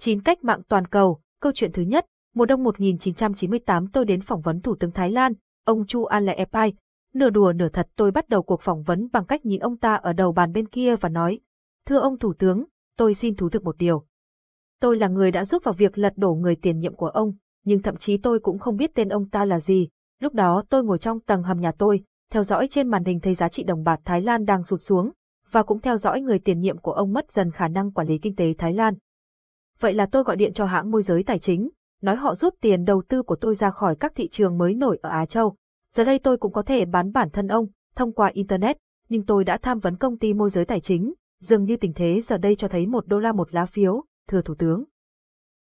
Chín cách mạng toàn cầu, câu chuyện thứ nhất, mùa đông 1998 tôi đến phỏng vấn Thủ tướng Thái Lan, ông Chu An Lệ Epai. Nửa đùa nửa thật tôi bắt đầu cuộc phỏng vấn bằng cách nhìn ông ta ở đầu bàn bên kia và nói, Thưa ông Thủ tướng, tôi xin thú thực một điều. Tôi là người đã giúp vào việc lật đổ người tiền nhiệm của ông, nhưng thậm chí tôi cũng không biết tên ông ta là gì. Lúc đó tôi ngồi trong tầng hầm nhà tôi, theo dõi trên màn hình thấy giá trị đồng bạc Thái Lan đang sụt xuống, và cũng theo dõi người tiền nhiệm của ông mất dần khả năng quản lý kinh tế Thái Lan. Vậy là tôi gọi điện cho hãng môi giới tài chính, nói họ rút tiền đầu tư của tôi ra khỏi các thị trường mới nổi ở Á Châu. Giờ đây tôi cũng có thể bán bản thân ông, thông qua Internet, nhưng tôi đã tham vấn công ty môi giới tài chính, dường như tình thế giờ đây cho thấy một đô la một lá phiếu, thưa Thủ tướng.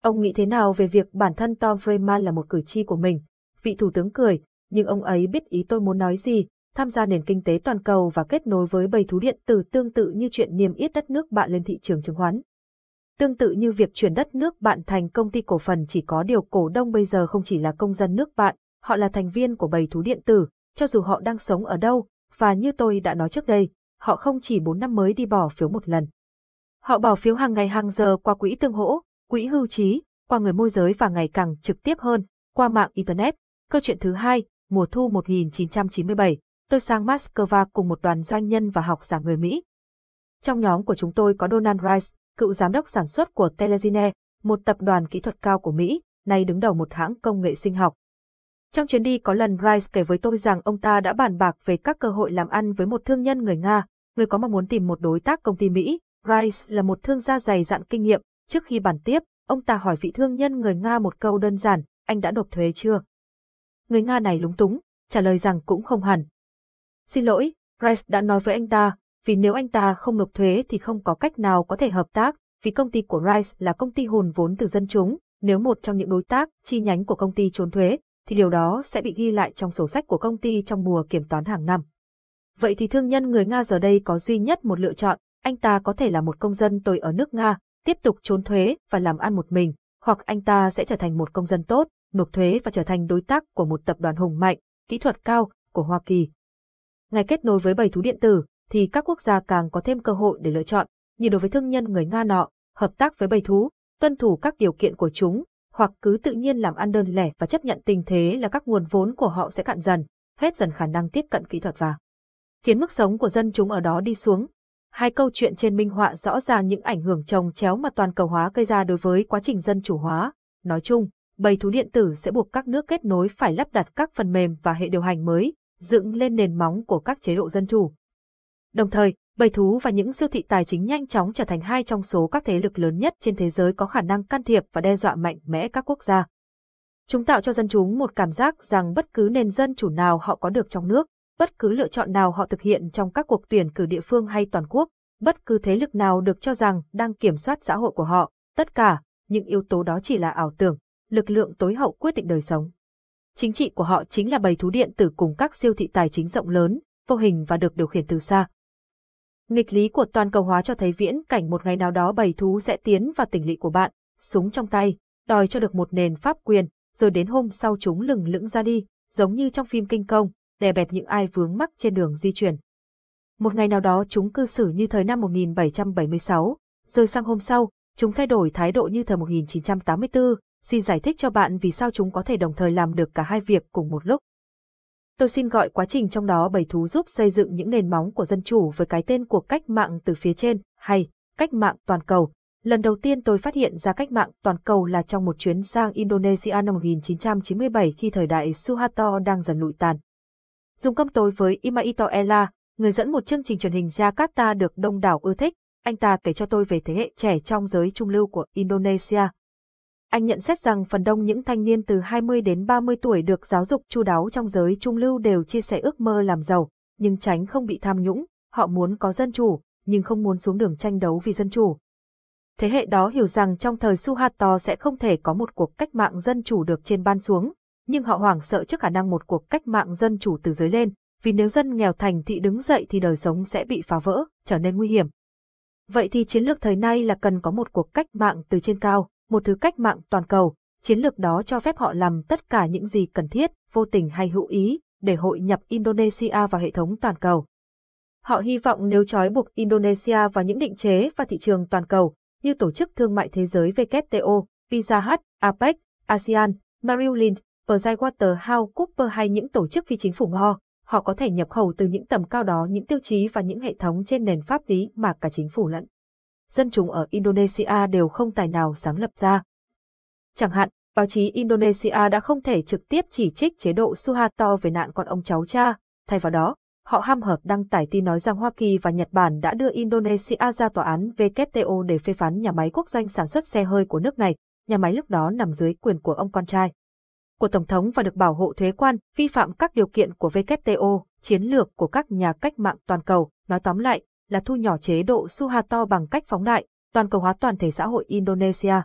Ông nghĩ thế nào về việc bản thân Tom Freeman là một cử tri của mình? Vị Thủ tướng cười, nhưng ông ấy biết ý tôi muốn nói gì, tham gia nền kinh tế toàn cầu và kết nối với bầy thú điện tử tương tự như chuyện niêm yết đất nước bạn lên thị trường chứng khoán. Tương tự như việc chuyển đất nước bạn thành công ty cổ phần chỉ có điều cổ đông bây giờ không chỉ là công dân nước bạn, họ là thành viên của bầy thú điện tử, cho dù họ đang sống ở đâu, và như tôi đã nói trước đây, họ không chỉ 4 năm mới đi bỏ phiếu một lần. Họ bỏ phiếu hàng ngày hàng giờ qua quỹ tương hỗ, quỹ hưu trí, qua người môi giới và ngày càng trực tiếp hơn, qua mạng Internet. Câu chuyện thứ hai, mùa thu 1997, tôi sang Moscow cùng một đoàn doanh nhân và học giả người Mỹ. Trong nhóm của chúng tôi có Donald Rice, cựu giám đốc sản xuất của Telegine, một tập đoàn kỹ thuật cao của Mỹ, nay đứng đầu một hãng công nghệ sinh học. Trong chuyến đi có lần Rice kể với tôi rằng ông ta đã bàn bạc về các cơ hội làm ăn với một thương nhân người Nga, người có mong muốn tìm một đối tác công ty Mỹ. Rice là một thương gia dày dặn kinh nghiệm, trước khi bàn tiếp, ông ta hỏi vị thương nhân người Nga một câu đơn giản, anh đã nộp thuế chưa? Người Nga này lúng túng, trả lời rằng cũng không hẳn. Xin lỗi, Rice đã nói với anh ta, vì nếu anh ta không nộp thuế thì không có cách nào có thể hợp tác, vì công ty của Rice là công ty hùn vốn từ dân chúng, nếu một trong những đối tác, chi nhánh của công ty trốn thuế, thì điều đó sẽ bị ghi lại trong sổ sách của công ty trong mùa kiểm toán hàng năm. Vậy thì thương nhân người Nga giờ đây có duy nhất một lựa chọn, anh ta có thể là một công dân tồi ở nước Nga, tiếp tục trốn thuế và làm ăn một mình, hoặc anh ta sẽ trở thành một công dân tốt, nộp thuế và trở thành đối tác của một tập đoàn hùng mạnh, kỹ thuật cao của Hoa Kỳ. Ngày kết nối với bầy thú điện tử, thì các quốc gia càng có thêm cơ hội để lựa chọn, như đối với thương nhân người Nga nọ, hợp tác với bầy thú, tuân thủ các điều kiện của chúng, hoặc cứ tự nhiên làm ăn đơn lẻ và chấp nhận tình thế là các nguồn vốn của họ sẽ cạn dần, hết dần khả năng tiếp cận kỹ thuật và khiến mức sống của dân chúng ở đó đi xuống. Hai câu chuyện trên minh họa rõ ràng những ảnh hưởng trồng chéo mà toàn cầu hóa gây ra đối với quá trình dân chủ hóa. Nói chung, bầy thú điện tử sẽ buộc các nước kết nối phải lắp đặt các phần mềm và hệ điều hành mới, dựng lên nền móng của các chế độ dân chủ. Đồng thời, bầy thú và những siêu thị tài chính nhanh chóng trở thành hai trong số các thế lực lớn nhất trên thế giới có khả năng can thiệp và đe dọa mạnh mẽ các quốc gia. Chúng tạo cho dân chúng một cảm giác rằng bất cứ nền dân chủ nào họ có được trong nước, bất cứ lựa chọn nào họ thực hiện trong các cuộc tuyển cử địa phương hay toàn quốc, bất cứ thế lực nào được cho rằng đang kiểm soát xã hội của họ, tất cả, những yếu tố đó chỉ là ảo tưởng, lực lượng tối hậu quyết định đời sống. Chính trị của họ chính là bầy thú điện tử cùng các siêu thị tài chính rộng lớn, vô hình và được điều khiển từ xa. Nghịch lý của toàn cầu hóa cho thấy viễn cảnh một ngày nào đó bầy thú sẽ tiến vào tỉnh lỵ của bạn, súng trong tay, đòi cho được một nền pháp quyền, rồi đến hôm sau chúng lừng lững ra đi, giống như trong phim kinh công, đè bẹp những ai vướng mắc trên đường di chuyển. Một ngày nào đó chúng cư xử như thời năm 1776, rồi sang hôm sau, chúng thay đổi thái độ như thời 1984, xin giải thích cho bạn vì sao chúng có thể đồng thời làm được cả hai việc cùng một lúc. Tôi xin gọi quá trình trong đó bầy thú giúp xây dựng những nền móng của dân chủ với cái tên của cách mạng từ phía trên, hay cách mạng toàn cầu. Lần đầu tiên tôi phát hiện ra cách mạng toàn cầu là trong một chuyến sang Indonesia năm 1997 khi thời đại Suharto đang dần lụi tàn. Dùng cơm tối với Imaito Ella, người dẫn một chương trình truyền hình Jakarta được đông đảo ưa thích, anh ta kể cho tôi về thế hệ trẻ trong giới trung lưu của Indonesia. Anh nhận xét rằng phần đông những thanh niên từ 20 đến 30 tuổi được giáo dục chu đáo trong giới trung lưu đều chia sẻ ước mơ làm giàu, nhưng tránh không bị tham nhũng, họ muốn có dân chủ, nhưng không muốn xuống đường tranh đấu vì dân chủ. Thế hệ đó hiểu rằng trong thời Suharto sẽ không thể có một cuộc cách mạng dân chủ được trên ban xuống, nhưng họ hoảng sợ trước khả năng một cuộc cách mạng dân chủ từ dưới lên, vì nếu dân nghèo thành thị đứng dậy thì đời sống sẽ bị phá vỡ, trở nên nguy hiểm. Vậy thì chiến lược thời nay là cần có một cuộc cách mạng từ trên cao, một thứ cách mạng toàn cầu, chiến lược đó cho phép họ làm tất cả những gì cần thiết, vô tình hay hữu ý, để hội nhập Indonesia vào hệ thống toàn cầu. Họ hy vọng nếu trói buộc Indonesia vào những định chế và thị trường toàn cầu, như Tổ chức Thương mại Thế giới WTO, Pizza Hut, APEC, ASEAN, Marilyn, Lynch, Pricewaterhouse Cooper hay những tổ chức phi chính phủ ngo, họ có thể nhập khẩu từ những tầm cao đó những tiêu chí và những hệ thống trên nền pháp lý mà cả chính phủ lẫn dân chúng ở Indonesia đều không tài nào sáng lập ra. Chẳng hạn, báo chí Indonesia đã không thể trực tiếp chỉ trích chế độ Suharto về nạn con ông cháu cha, thay vào đó, họ ham hợp đăng tải tin nói rằng Hoa Kỳ và Nhật Bản đã đưa Indonesia ra tòa án WTO để phê phán nhà máy quốc doanh sản xuất xe hơi của nước này, nhà máy lúc đó nằm dưới quyền của ông con trai. Của Tổng thống và được bảo hộ thuế quan, vi phạm các điều kiện của WTO, chiến lược của các nhà cách mạng toàn cầu, nói tóm lại, là thu nhỏ chế độ Suharto bằng cách phóng đại, toàn cầu hóa toàn thể xã hội Indonesia.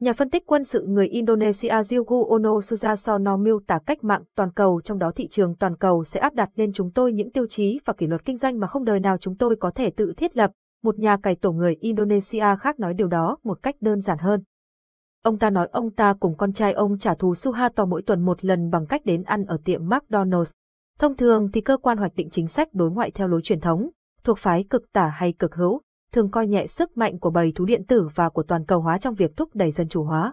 Nhà phân tích quân sự người Indonesia Diogo Ono Sujarsono miêu tả cách mạng toàn cầu trong đó thị trường toàn cầu sẽ áp đặt lên chúng tôi những tiêu chí và kỷ luật kinh doanh mà không đời nào chúng tôi có thể tự thiết lập. Một nhà cải tổ người Indonesia khác nói điều đó một cách đơn giản hơn. Ông ta nói ông ta cùng con trai ông trả thù Suharto mỗi tuần một lần bằng cách đến ăn ở tiệm McDonald's. Thông thường thì cơ quan hoạch định chính sách đối ngoại theo lối truyền thống, thuộc phái cực tả hay cực hữu, thường coi nhẹ sức mạnh của bầy thú điện tử và của toàn cầu hóa trong việc thúc đẩy dân chủ hóa.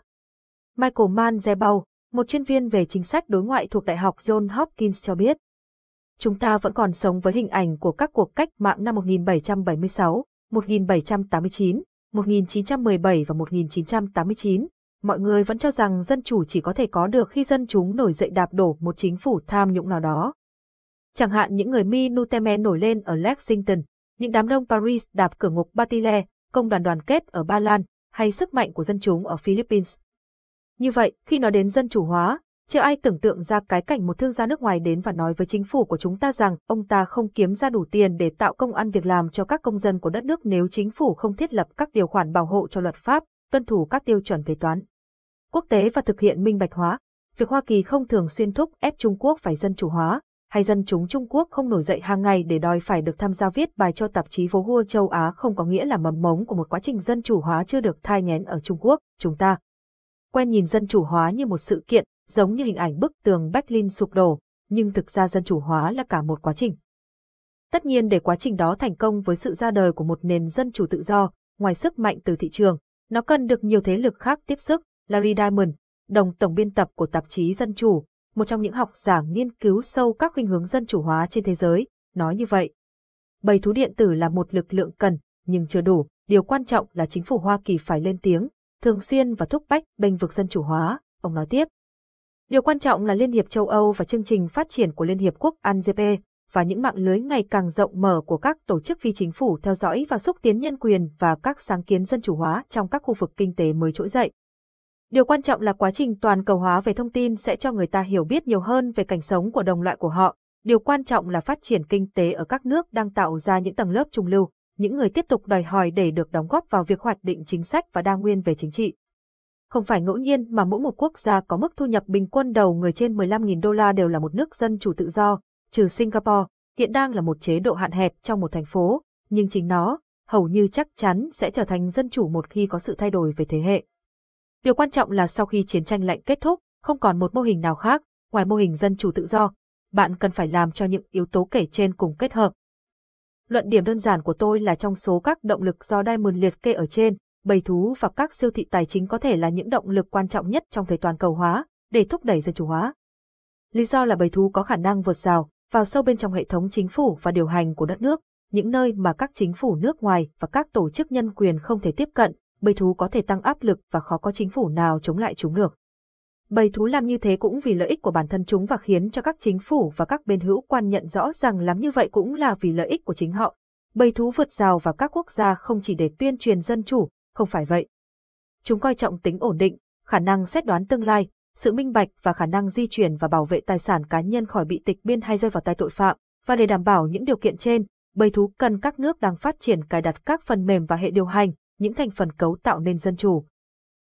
Michael Manzebau, một chuyên viên về chính sách đối ngoại thuộc Đại học John Hopkins cho biết, chúng ta vẫn còn sống với hình ảnh của các cuộc cách mạng năm 1776, 1789, 1917 và 1989. Mọi người vẫn cho rằng dân chủ chỉ có thể có được khi dân chúng nổi dậy đạp đổ một chính phủ tham nhũng nào đó. Chẳng hạn những người Minuteme nổi lên ở Lexington, những đám đông Paris đạp cửa ngục Batile, công đoàn đoàn kết ở Ba Lan, hay sức mạnh của dân chúng ở Philippines. Như vậy, khi nói đến dân chủ hóa, chưa ai tưởng tượng ra cái cảnh một thương gia nước ngoài đến và nói với chính phủ của chúng ta rằng ông ta không kiếm ra đủ tiền để tạo công ăn việc làm cho các công dân của đất nước nếu chính phủ không thiết lập các điều khoản bảo hộ cho luật pháp, tuân thủ các tiêu chuẩn kế toán. Quốc tế và thực hiện minh bạch hóa. Việc Hoa Kỳ không thường xuyên thúc ép Trung Quốc phải dân chủ hóa, hay dân chúng Trung Quốc không nổi dậy hàng ngày để đòi phải được tham gia viết bài cho tạp chí phố hua châu Á không có nghĩa là mầm mống của một quá trình dân chủ hóa chưa được thai nghén ở Trung Quốc, chúng ta. Quen nhìn dân chủ hóa như một sự kiện, giống như hình ảnh bức tường Berlin sụp đổ, nhưng thực ra dân chủ hóa là cả một quá trình. Tất nhiên để quá trình đó thành công với sự ra đời của một nền dân chủ tự do, ngoài sức mạnh từ thị trường, nó cần được nhiều thế lực khác tiếp sức, Larry Diamond, đồng tổng biên tập của tạp chí Dân Chủ, một trong những học giả nghiên cứu sâu các khuynh hướng dân chủ hóa trên thế giới, nói như vậy. Bầy thú điện tử là một lực lượng cần, nhưng chưa đủ, điều quan trọng là chính phủ Hoa Kỳ phải lên tiếng, thường xuyên và thúc bách bênh vực dân chủ hóa, ông nói tiếp. Điều quan trọng là Liên hiệp châu Âu và chương trình phát triển của Liên hiệp quốc ANGP và những mạng lưới ngày càng rộng mở của các tổ chức phi chính phủ theo dõi và xúc tiến nhân quyền và các sáng kiến dân chủ hóa trong các khu vực kinh tế mới trỗi dậy. Điều quan trọng là quá trình toàn cầu hóa về thông tin sẽ cho người ta hiểu biết nhiều hơn về cảnh sống của đồng loại của họ. Điều quan trọng là phát triển kinh tế ở các nước đang tạo ra những tầng lớp trung lưu, những người tiếp tục đòi hỏi để được đóng góp vào việc hoạch định chính sách và đa nguyên về chính trị. Không phải ngẫu nhiên mà mỗi một quốc gia có mức thu nhập bình quân đầu người trên 15.000 đô la đều là một nước dân chủ tự do, trừ Singapore, hiện đang là một chế độ hạn hẹp trong một thành phố, nhưng chính nó, hầu như chắc chắn sẽ trở thành dân chủ một khi có sự thay đổi về thế hệ. Điều quan trọng là sau khi chiến tranh lạnh kết thúc, không còn một mô hình nào khác, ngoài mô hình dân chủ tự do, bạn cần phải làm cho những yếu tố kể trên cùng kết hợp. Luận điểm đơn giản của tôi là trong số các động lực do Diamond liệt kê ở trên, bầy thú và các siêu thị tài chính có thể là những động lực quan trọng nhất trong thời toàn cầu hóa, để thúc đẩy dân chủ hóa. Lý do là bầy thú có khả năng vượt rào, vào sâu bên trong hệ thống chính phủ và điều hành của đất nước, những nơi mà các chính phủ nước ngoài và các tổ chức nhân quyền không thể tiếp cận, bầy thú có thể tăng áp lực và khó có chính phủ nào chống lại chúng được. Bầy thú làm như thế cũng vì lợi ích của bản thân chúng và khiến cho các chính phủ và các bên hữu quan nhận rõ rằng làm như vậy cũng là vì lợi ích của chính họ. Bầy thú vượt rào vào các quốc gia không chỉ để tuyên truyền dân chủ, không phải vậy. Chúng coi trọng tính ổn định, khả năng xét đoán tương lai, sự minh bạch và khả năng di chuyển và bảo vệ tài sản cá nhân khỏi bị tịch biên hay rơi vào tay tội phạm, và để đảm bảo những điều kiện trên, bầy thú cần các nước đang phát triển cài đặt các phần mềm và hệ điều hành, những thành phần cấu tạo nên dân chủ.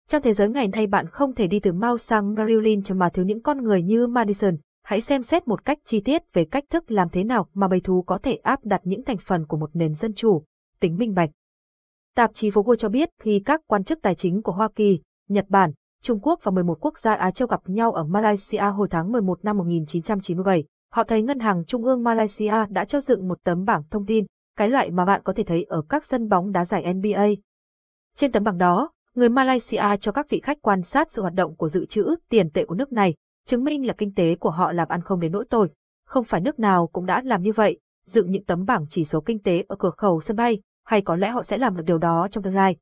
Trong thế giới ngày nay bạn không thể đi từ Mao sang Marilyn mà thiếu những con người như Madison. Hãy xem xét một cách chi tiết về cách thức làm thế nào mà bầy thú có thể áp đặt những thành phần của một nền dân chủ, tính minh bạch. Tạp chí Phố cho biết khi các quan chức tài chính của Hoa Kỳ, Nhật Bản, Trung Quốc và 11 quốc gia Á Châu gặp nhau ở Malaysia hồi tháng 11 năm 1997, họ thấy Ngân hàng Trung ương Malaysia đã cho dựng một tấm bảng thông tin, cái loại mà bạn có thể thấy ở các sân bóng đá giải NBA, trên tấm bằng đó, người Malaysia cho các vị khách quan sát sự hoạt động của dự trữ tiền tệ của nước này, chứng minh là kinh tế của họ làm ăn không đến nỗi tồi. Không phải nước nào cũng đã làm như vậy, dựng những tấm bảng chỉ số kinh tế ở cửa khẩu sân bay, hay có lẽ họ sẽ làm được điều đó trong tương lai.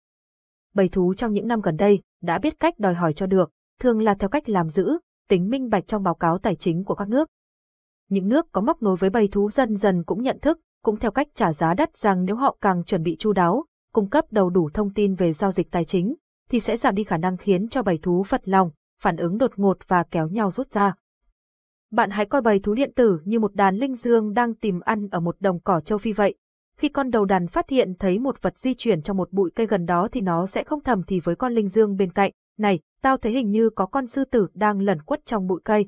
Bầy thú trong những năm gần đây đã biết cách đòi hỏi cho được, thường là theo cách làm giữ, tính minh bạch trong báo cáo tài chính của các nước. Những nước có móc nối với bầy thú dần dần cũng nhận thức, cũng theo cách trả giá đắt rằng nếu họ càng chuẩn bị chu đáo, cung cấp đầu đủ thông tin về giao dịch tài chính, thì sẽ giảm đi khả năng khiến cho bầy thú phật lòng, phản ứng đột ngột và kéo nhau rút ra. Bạn hãy coi bầy thú điện tử như một đàn linh dương đang tìm ăn ở một đồng cỏ châu Phi vậy. Khi con đầu đàn phát hiện thấy một vật di chuyển trong một bụi cây gần đó thì nó sẽ không thầm thì với con linh dương bên cạnh, này, tao thấy hình như có con sư tử đang lẩn quất trong bụi cây.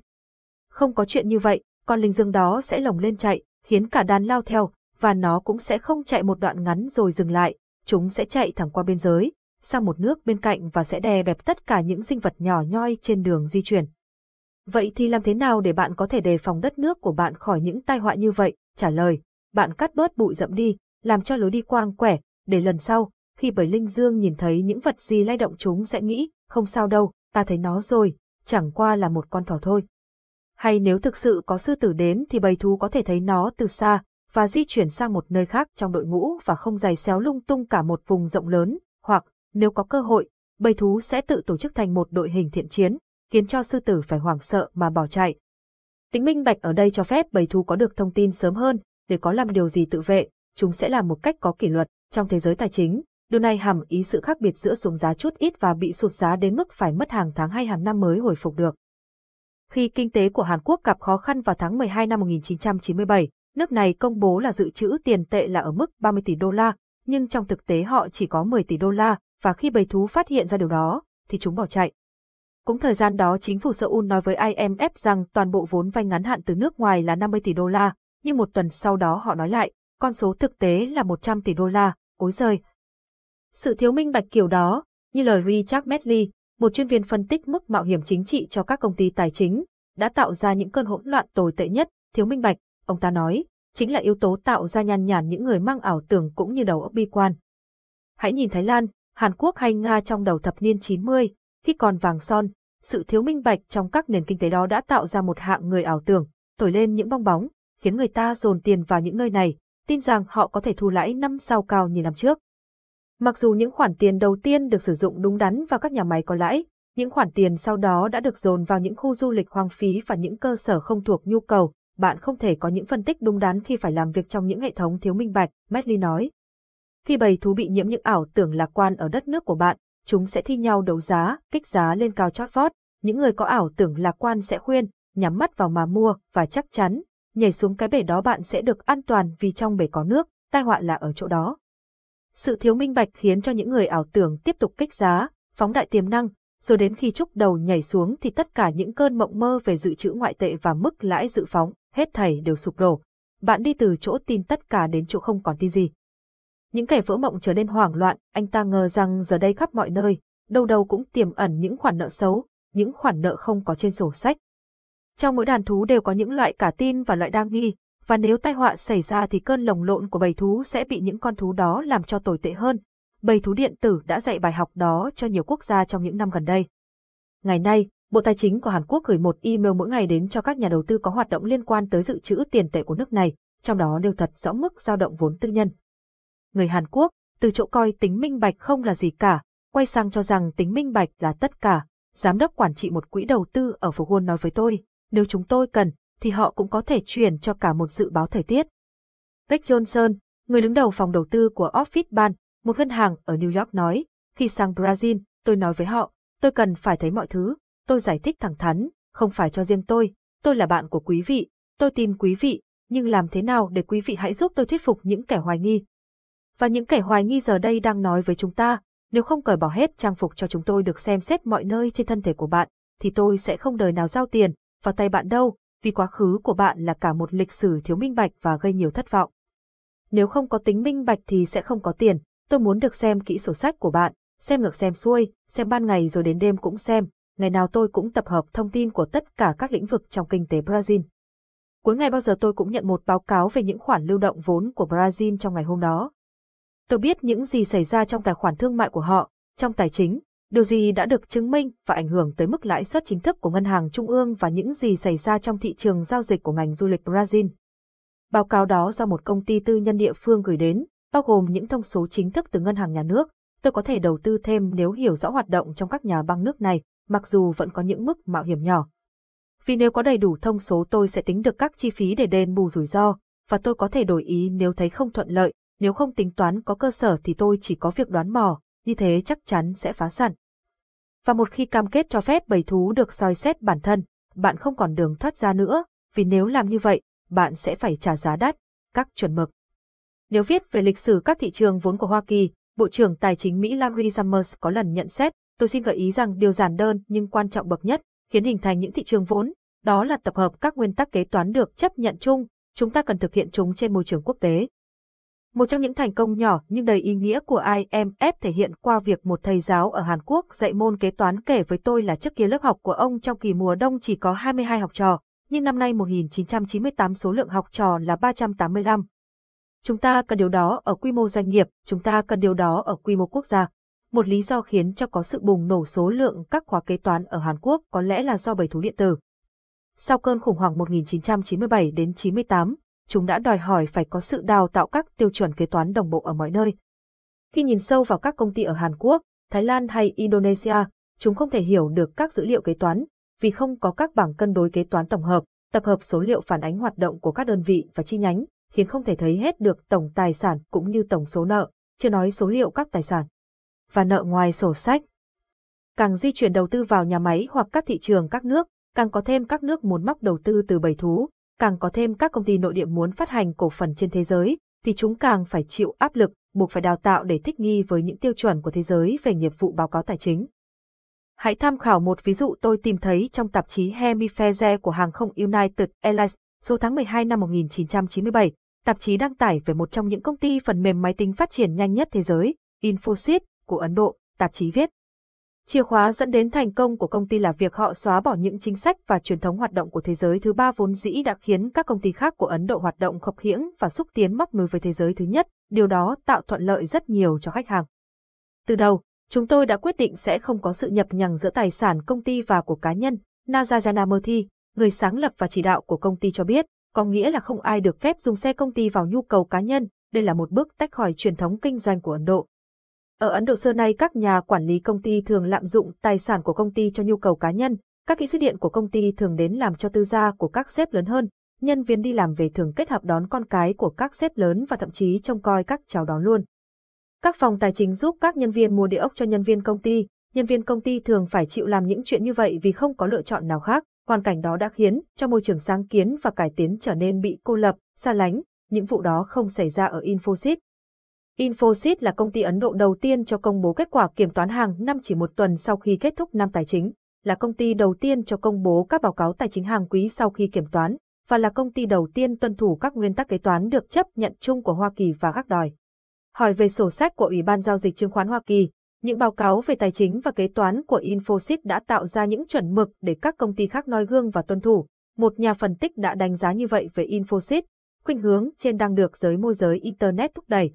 Không có chuyện như vậy, con linh dương đó sẽ lồng lên chạy, khiến cả đàn lao theo, và nó cũng sẽ không chạy một đoạn ngắn rồi dừng lại, chúng sẽ chạy thẳng qua biên giới, sang một nước bên cạnh và sẽ đè bẹp tất cả những sinh vật nhỏ nhoi trên đường di chuyển. Vậy thì làm thế nào để bạn có thể đề phòng đất nước của bạn khỏi những tai họa như vậy? Trả lời, bạn cắt bớt bụi rậm đi, làm cho lối đi quang quẻ, để lần sau, khi bầy linh dương nhìn thấy những vật gì lay động chúng sẽ nghĩ, không sao đâu, ta thấy nó rồi, chẳng qua là một con thỏ thôi. Hay nếu thực sự có sư tử đến thì bầy thú có thể thấy nó từ xa, và di chuyển sang một nơi khác trong đội ngũ và không giày xéo lung tung cả một vùng rộng lớn, hoặc, nếu có cơ hội, bầy thú sẽ tự tổ chức thành một đội hình thiện chiến, khiến cho sư tử phải hoảng sợ mà bỏ chạy. Tính minh bạch ở đây cho phép bầy thú có được thông tin sớm hơn, để có làm điều gì tự vệ, chúng sẽ làm một cách có kỷ luật. Trong thế giới tài chính, điều này hàm ý sự khác biệt giữa xuống giá chút ít và bị sụt giá đến mức phải mất hàng tháng hay hàng năm mới hồi phục được. Khi kinh tế của Hàn Quốc gặp khó khăn vào tháng 12 năm 1997, nước này công bố là dự trữ tiền tệ là ở mức 30 tỷ đô la, nhưng trong thực tế họ chỉ có 10 tỷ đô la, và khi bầy thú phát hiện ra điều đó, thì chúng bỏ chạy. Cũng thời gian đó chính phủ Seoul nói với IMF rằng toàn bộ vốn vay ngắn hạn từ nước ngoài là 50 tỷ đô la, nhưng một tuần sau đó họ nói lại, con số thực tế là 100 tỷ đô la, ối giời. Sự thiếu minh bạch kiểu đó, như lời Richard Medley, một chuyên viên phân tích mức mạo hiểm chính trị cho các công ty tài chính, đã tạo ra những cơn hỗn loạn tồi tệ nhất, thiếu minh bạch, ông ta nói, chính là yếu tố tạo ra nhan nhản những người mang ảo tưởng cũng như đầu óc bi quan. Hãy nhìn Thái Lan, Hàn Quốc hay Nga trong đầu thập niên 90, khi còn vàng son, sự thiếu minh bạch trong các nền kinh tế đó đã tạo ra một hạng người ảo tưởng, thổi lên những bong bóng, khiến người ta dồn tiền vào những nơi này, tin rằng họ có thể thu lãi năm sau cao như năm trước. Mặc dù những khoản tiền đầu tiên được sử dụng đúng đắn vào các nhà máy có lãi, những khoản tiền sau đó đã được dồn vào những khu du lịch hoang phí và những cơ sở không thuộc nhu cầu, bạn không thể có những phân tích đúng đắn khi phải làm việc trong những hệ thống thiếu minh bạch, Medley nói. Khi bầy thú bị nhiễm những ảo tưởng lạc quan ở đất nước của bạn, chúng sẽ thi nhau đấu giá, kích giá lên cao chót vót. Những người có ảo tưởng lạc quan sẽ khuyên, nhắm mắt vào mà mua, và chắc chắn, nhảy xuống cái bể đó bạn sẽ được an toàn vì trong bể có nước, tai họa là ở chỗ đó. Sự thiếu minh bạch khiến cho những người ảo tưởng tiếp tục kích giá, phóng đại tiềm năng, rồi đến khi trúc đầu nhảy xuống thì tất cả những cơn mộng mơ về dự trữ ngoại tệ và mức lãi dự phóng, hết thảy đều sụp đổ. Bạn đi từ chỗ tin tất cả đến chỗ không còn tin gì. Những kẻ vỡ mộng trở nên hoảng loạn, anh ta ngờ rằng giờ đây khắp mọi nơi, đâu đâu cũng tiềm ẩn những khoản nợ xấu, những khoản nợ không có trên sổ sách. Trong mỗi đàn thú đều có những loại cả tin và loại đa nghi, và nếu tai họa xảy ra thì cơn lồng lộn của bầy thú sẽ bị những con thú đó làm cho tồi tệ hơn. Bầy thú điện tử đã dạy bài học đó cho nhiều quốc gia trong những năm gần đây. Ngày nay, Bộ Tài chính của Hàn Quốc gửi một email mỗi ngày đến cho các nhà đầu tư có hoạt động liên quan tới dự trữ tiền tệ của nước này, trong đó nêu thật rõ mức dao động vốn tư nhân người Hàn Quốc, từ chỗ coi tính minh bạch không là gì cả, quay sang cho rằng tính minh bạch là tất cả. Giám đốc quản trị một quỹ đầu tư ở phố Wall nói với tôi, nếu chúng tôi cần, thì họ cũng có thể chuyển cho cả một dự báo thời tiết. Rick Johnson, người đứng đầu phòng đầu tư của Office Bank, một ngân hàng ở New York nói, khi sang Brazil, tôi nói với họ, tôi cần phải thấy mọi thứ, tôi giải thích thẳng thắn, không phải cho riêng tôi, tôi là bạn của quý vị, tôi tin quý vị, nhưng làm thế nào để quý vị hãy giúp tôi thuyết phục những kẻ hoài nghi, và những kẻ hoài nghi giờ đây đang nói với chúng ta, nếu không cởi bỏ hết trang phục cho chúng tôi được xem xét mọi nơi trên thân thể của bạn, thì tôi sẽ không đời nào giao tiền vào tay bạn đâu, vì quá khứ của bạn là cả một lịch sử thiếu minh bạch và gây nhiều thất vọng. Nếu không có tính minh bạch thì sẽ không có tiền, tôi muốn được xem kỹ sổ sách của bạn, xem ngược xem xuôi, xem ban ngày rồi đến đêm cũng xem, ngày nào tôi cũng tập hợp thông tin của tất cả các lĩnh vực trong kinh tế Brazil. Cuối ngày bao giờ tôi cũng nhận một báo cáo về những khoản lưu động vốn của Brazil trong ngày hôm đó. Tôi biết những gì xảy ra trong tài khoản thương mại của họ, Trong tài chính, điều gì đã được chứng minh và ảnh hưởng tới mức lãi suất chính thức của ngân hàng trung ương và những gì xảy ra trong thị trường giao dịch của ngành du lịch Brazil. Báo cáo đó do một công ty tư nhân địa phương gửi đến, bao gồm những thông số chính thức từ ngân hàng nhà nước. Tôi có thể đầu tư thêm nếu hiểu rõ hoạt động trong các nhà băng nước này, mặc dù vẫn có những mức mạo hiểm nhỏ. Vì nếu có đầy đủ thông số tôi sẽ tính được các chi phí để đền bù rủi ro, và tôi có thể đổi ý nếu thấy không thuận lợi, nếu không tính toán có cơ sở thì tôi chỉ có việc đoán mò, như thế chắc chắn sẽ phá sản. Và một khi cam kết cho phép bầy thú được soi xét bản thân, bạn không còn đường thoát ra nữa, vì nếu làm như vậy, bạn sẽ phải trả giá đắt, các chuẩn mực. Nếu viết về lịch sử các thị trường vốn của Hoa Kỳ, Bộ trưởng Tài chính Mỹ Larry Summers có lần nhận xét, tôi xin gợi ý rằng điều giản đơn nhưng quan trọng bậc nhất, khiến hình thành những thị trường vốn, đó là tập hợp các nguyên tắc kế toán được chấp nhận chung, chúng ta cần thực hiện chúng trên môi trường quốc tế. Một trong những thành công nhỏ nhưng đầy ý nghĩa của IMF thể hiện qua việc một thầy giáo ở Hàn Quốc dạy môn kế toán kể với tôi là trước kia lớp học của ông trong kỳ mùa đông chỉ có 22 học trò, nhưng năm nay 1998 số lượng học trò là 385. Chúng ta cần điều đó ở quy mô doanh nghiệp, chúng ta cần điều đó ở quy mô quốc gia. Một lý do khiến cho có sự bùng nổ số lượng các khóa kế toán ở Hàn Quốc có lẽ là do bầy thú điện tử. Sau cơn khủng hoảng 1997 đến 98, chúng đã đòi hỏi phải có sự đào tạo các tiêu chuẩn kế toán đồng bộ ở mọi nơi. Khi nhìn sâu vào các công ty ở Hàn Quốc, Thái Lan hay Indonesia, chúng không thể hiểu được các dữ liệu kế toán, vì không có các bảng cân đối kế toán tổng hợp, tập hợp số liệu phản ánh hoạt động của các đơn vị và chi nhánh, khiến không thể thấy hết được tổng tài sản cũng như tổng số nợ, chưa nói số liệu các tài sản và nợ ngoài sổ sách. Càng di chuyển đầu tư vào nhà máy hoặc các thị trường các nước, càng có thêm các nước muốn móc đầu tư từ bầy thú, càng có thêm các công ty nội địa muốn phát hành cổ phần trên thế giới, thì chúng càng phải chịu áp lực, buộc phải đào tạo để thích nghi với những tiêu chuẩn của thế giới về nghiệp vụ báo cáo tài chính. Hãy tham khảo một ví dụ tôi tìm thấy trong tạp chí Hemisphere của hàng không United Airlines số tháng 12 năm 1997. Tạp chí đăng tải về một trong những công ty phần mềm máy tính phát triển nhanh nhất thế giới, Infosys, của Ấn Độ, tạp chí viết. Chìa khóa dẫn đến thành công của công ty là việc họ xóa bỏ những chính sách và truyền thống hoạt động của thế giới thứ ba vốn dĩ đã khiến các công ty khác của Ấn Độ hoạt động khập khiễng và xúc tiến móc nối với thế giới thứ nhất, điều đó tạo thuận lợi rất nhiều cho khách hàng. Từ đầu, chúng tôi đã quyết định sẽ không có sự nhập nhằng giữa tài sản công ty và của cá nhân, Nazarjana Murthy, người sáng lập và chỉ đạo của công ty cho biết, có nghĩa là không ai được phép dùng xe công ty vào nhu cầu cá nhân, đây là một bước tách khỏi truyền thống kinh doanh của Ấn Độ. Ở Ấn Độ xưa nay các nhà quản lý công ty thường lạm dụng tài sản của công ty cho nhu cầu cá nhân, các kỹ sư điện của công ty thường đến làm cho tư gia của các sếp lớn hơn, nhân viên đi làm về thường kết hợp đón con cái của các sếp lớn và thậm chí trông coi các cháu đón luôn. Các phòng tài chính giúp các nhân viên mua địa ốc cho nhân viên công ty, nhân viên công ty thường phải chịu làm những chuyện như vậy vì không có lựa chọn nào khác, hoàn cảnh đó đã khiến cho môi trường sáng kiến và cải tiến trở nên bị cô lập, xa lánh, những vụ đó không xảy ra ở Infosys, Infosys là công ty Ấn Độ đầu tiên cho công bố kết quả kiểm toán hàng năm chỉ một tuần sau khi kết thúc năm tài chính, là công ty đầu tiên cho công bố các báo cáo tài chính hàng quý sau khi kiểm toán, và là công ty đầu tiên tuân thủ các nguyên tắc kế toán được chấp nhận chung của Hoa Kỳ và các đòi. Hỏi về sổ sách của Ủy ban Giao dịch Chứng khoán Hoa Kỳ, những báo cáo về tài chính và kế toán của Infosys đã tạo ra những chuẩn mực để các công ty khác noi gương và tuân thủ. Một nhà phân tích đã đánh giá như vậy về Infosys, khuynh hướng trên đang được giới môi giới Internet thúc đẩy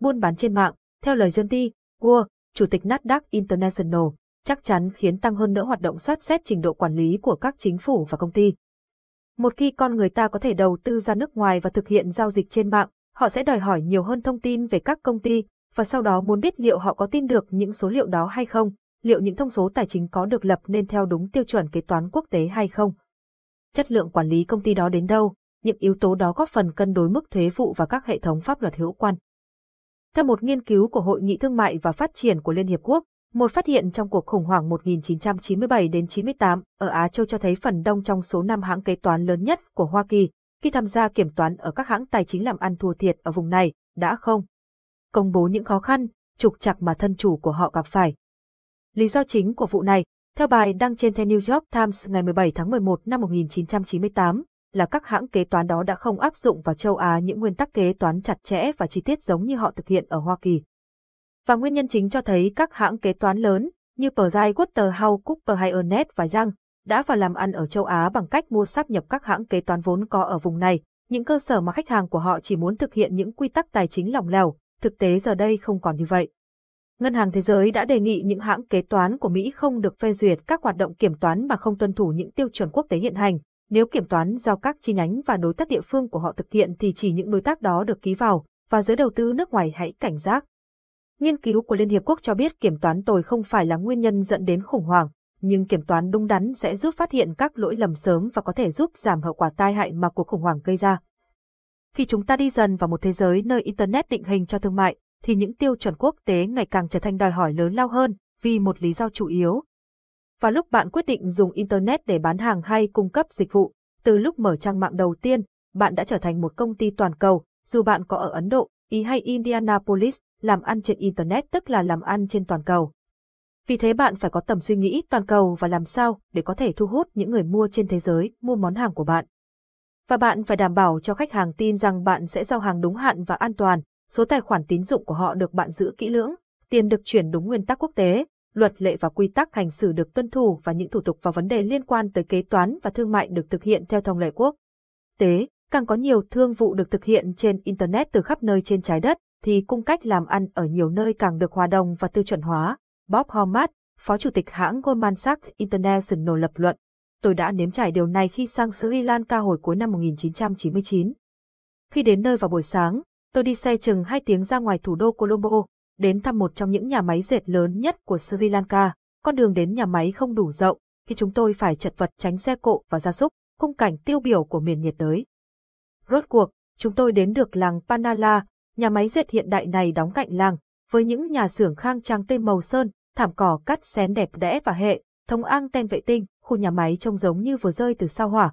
buôn bán trên mạng, theo lời John T. Wall, chủ tịch Nasdaq International, chắc chắn khiến tăng hơn nữa hoạt động soát xét trình độ quản lý của các chính phủ và công ty. Một khi con người ta có thể đầu tư ra nước ngoài và thực hiện giao dịch trên mạng, họ sẽ đòi hỏi nhiều hơn thông tin về các công ty, và sau đó muốn biết liệu họ có tin được những số liệu đó hay không, liệu những thông số tài chính có được lập nên theo đúng tiêu chuẩn kế toán quốc tế hay không. Chất lượng quản lý công ty đó đến đâu, những yếu tố đó góp phần cân đối mức thuế vụ và các hệ thống pháp luật hữu quan. Theo một nghiên cứu của Hội nghị Thương mại và Phát triển của Liên Hiệp Quốc, một phát hiện trong cuộc khủng hoảng 1997 đến 98 ở Á Châu cho thấy phần đông trong số năm hãng kế toán lớn nhất của Hoa Kỳ, khi tham gia kiểm toán ở các hãng tài chính làm ăn thua thiệt ở vùng này, đã không công bố những khó khăn, trục trặc mà thân chủ của họ gặp phải. Lý do chính của vụ này, theo bài đăng trên The New York Times ngày 17 tháng 11 năm 1998, là các hãng kế toán đó đã không áp dụng vào châu Á những nguyên tắc kế toán chặt chẽ và chi tiết giống như họ thực hiện ở Hoa Kỳ. Và nguyên nhân chính cho thấy các hãng kế toán lớn như PricewaterhouseCoopers, Cooper hay Ernst và Young đã vào làm ăn ở châu Á bằng cách mua sáp nhập các hãng kế toán vốn có ở vùng này, những cơ sở mà khách hàng của họ chỉ muốn thực hiện những quy tắc tài chính lỏng lẻo, thực tế giờ đây không còn như vậy. Ngân hàng Thế giới đã đề nghị những hãng kế toán của Mỹ không được phê duyệt các hoạt động kiểm toán mà không tuân thủ những tiêu chuẩn quốc tế hiện hành. Nếu kiểm toán do các chi nhánh và đối tác địa phương của họ thực hiện thì chỉ những đối tác đó được ký vào, và giới đầu tư nước ngoài hãy cảnh giác. Nghiên cứu của Liên Hiệp Quốc cho biết kiểm toán tồi không phải là nguyên nhân dẫn đến khủng hoảng, nhưng kiểm toán đúng đắn sẽ giúp phát hiện các lỗi lầm sớm và có thể giúp giảm hậu quả tai hại mà cuộc khủng hoảng gây ra. Khi chúng ta đi dần vào một thế giới nơi Internet định hình cho thương mại, thì những tiêu chuẩn quốc tế ngày càng trở thành đòi hỏi lớn lao hơn, vì một lý do chủ yếu. Và lúc bạn quyết định dùng Internet để bán hàng hay cung cấp dịch vụ, từ lúc mở trang mạng đầu tiên, bạn đã trở thành một công ty toàn cầu, dù bạn có ở Ấn Độ, Ý hay Indianapolis, làm ăn trên Internet tức là làm ăn trên toàn cầu. Vì thế bạn phải có tầm suy nghĩ toàn cầu và làm sao để có thể thu hút những người mua trên thế giới mua món hàng của bạn. Và bạn phải đảm bảo cho khách hàng tin rằng bạn sẽ giao hàng đúng hạn và an toàn, số tài khoản tín dụng của họ được bạn giữ kỹ lưỡng, tiền được chuyển đúng nguyên tắc quốc tế, luật lệ và quy tắc hành xử được tuân thủ và những thủ tục và vấn đề liên quan tới kế toán và thương mại được thực hiện theo thông lệ quốc tế. Càng có nhiều thương vụ được thực hiện trên Internet từ khắp nơi trên trái đất, thì cung cách làm ăn ở nhiều nơi càng được hòa đồng và tiêu chuẩn hóa. Bob Hormat, Phó Chủ tịch hãng Goldman Sachs International lập luận. Tôi đã nếm trải điều này khi sang Sri Lanka hồi cuối năm 1999. Khi đến nơi vào buổi sáng, tôi đi xe chừng 2 tiếng ra ngoài thủ đô Colombo, đến thăm một trong những nhà máy dệt lớn nhất của Sri Lanka. Con đường đến nhà máy không đủ rộng, khi chúng tôi phải chật vật tránh xe cộ và gia súc, khung cảnh tiêu biểu của miền nhiệt đới. Rốt cuộc, chúng tôi đến được làng Panala, nhà máy dệt hiện đại này đóng cạnh làng, với những nhà xưởng khang trang tê màu sơn, thảm cỏ cắt xén đẹp đẽ và hệ, thống anten vệ tinh, khu nhà máy trông giống như vừa rơi từ sao hỏa.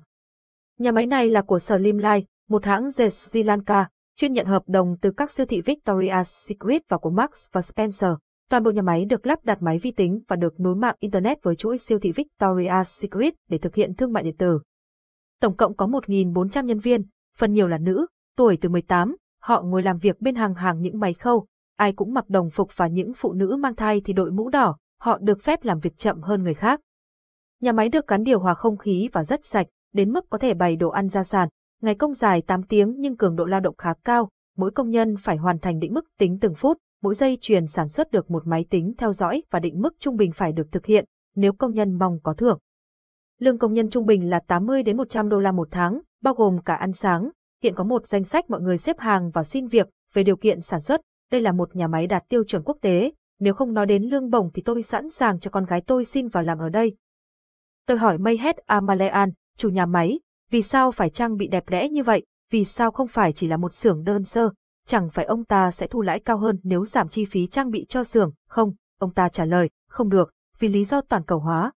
Nhà máy này là của Sở Limelight, một hãng dệt Sri Lanka, chuyên nhận hợp đồng từ các siêu thị Victoria's Secret và của Marks và Spencer. Toàn bộ nhà máy được lắp đặt máy vi tính và được nối mạng Internet với chuỗi siêu thị Victoria's Secret để thực hiện thương mại điện tử. Tổng cộng có 1.400 nhân viên, phần nhiều là nữ, tuổi từ 18, họ ngồi làm việc bên hàng hàng những máy khâu, ai cũng mặc đồng phục và những phụ nữ mang thai thì đội mũ đỏ, họ được phép làm việc chậm hơn người khác. Nhà máy được gắn điều hòa không khí và rất sạch, đến mức có thể bày đồ ăn ra sàn. Ngày công dài 8 tiếng nhưng cường độ lao động khá cao, mỗi công nhân phải hoàn thành định mức tính từng phút, mỗi dây chuyền sản xuất được một máy tính theo dõi và định mức trung bình phải được thực hiện, nếu công nhân mong có thưởng. Lương công nhân trung bình là 80 đến 100 đô la một tháng, bao gồm cả ăn sáng. Hiện có một danh sách mọi người xếp hàng và xin việc về điều kiện sản xuất. Đây là một nhà máy đạt tiêu chuẩn quốc tế. Nếu không nói đến lương bổng thì tôi sẵn sàng cho con gái tôi xin vào làm ở đây. Tôi hỏi Mayhead Amalean, chủ nhà máy, vì sao phải trang bị đẹp đẽ như vậy, vì sao không phải chỉ là một xưởng đơn sơ, chẳng phải ông ta sẽ thu lãi cao hơn nếu giảm chi phí trang bị cho xưởng, không, ông ta trả lời, không được, vì lý do toàn cầu hóa.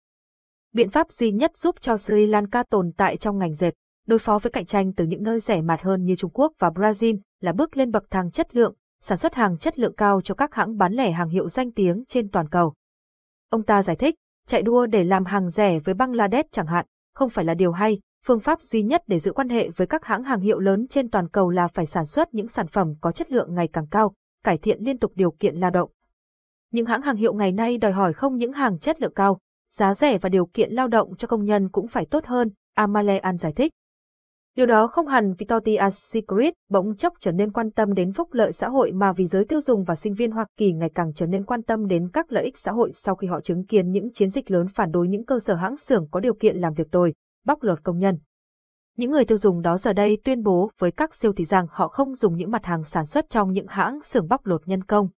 Biện pháp duy nhất giúp cho Sri Lanka tồn tại trong ngành dệt, đối phó với cạnh tranh từ những nơi rẻ mạt hơn như Trung Quốc và Brazil là bước lên bậc thang chất lượng, sản xuất hàng chất lượng cao cho các hãng bán lẻ hàng hiệu danh tiếng trên toàn cầu. Ông ta giải thích, chạy đua để làm hàng rẻ với Bangladesh chẳng hạn, không phải là điều hay, phương pháp duy nhất để giữ quan hệ với các hãng hàng hiệu lớn trên toàn cầu là phải sản xuất những sản phẩm có chất lượng ngày càng cao, cải thiện liên tục điều kiện lao động. Những hãng hàng hiệu ngày nay đòi hỏi không những hàng chất lượng cao, giá rẻ và điều kiện lao động cho công nhân cũng phải tốt hơn, Amalean giải thích. Điều đó không hẳn vì Victoria's Secret bỗng chốc trở nên quan tâm đến phúc lợi xã hội mà vì giới tiêu dùng và sinh viên Hoa Kỳ ngày càng trở nên quan tâm đến các lợi ích xã hội sau khi họ chứng kiến những chiến dịch lớn phản đối những cơ sở hãng xưởng có điều kiện làm việc tồi, bóc lột công nhân. Những người tiêu dùng đó giờ đây tuyên bố với các siêu thị rằng họ không dùng những mặt hàng sản xuất trong những hãng xưởng bóc lột nhân công.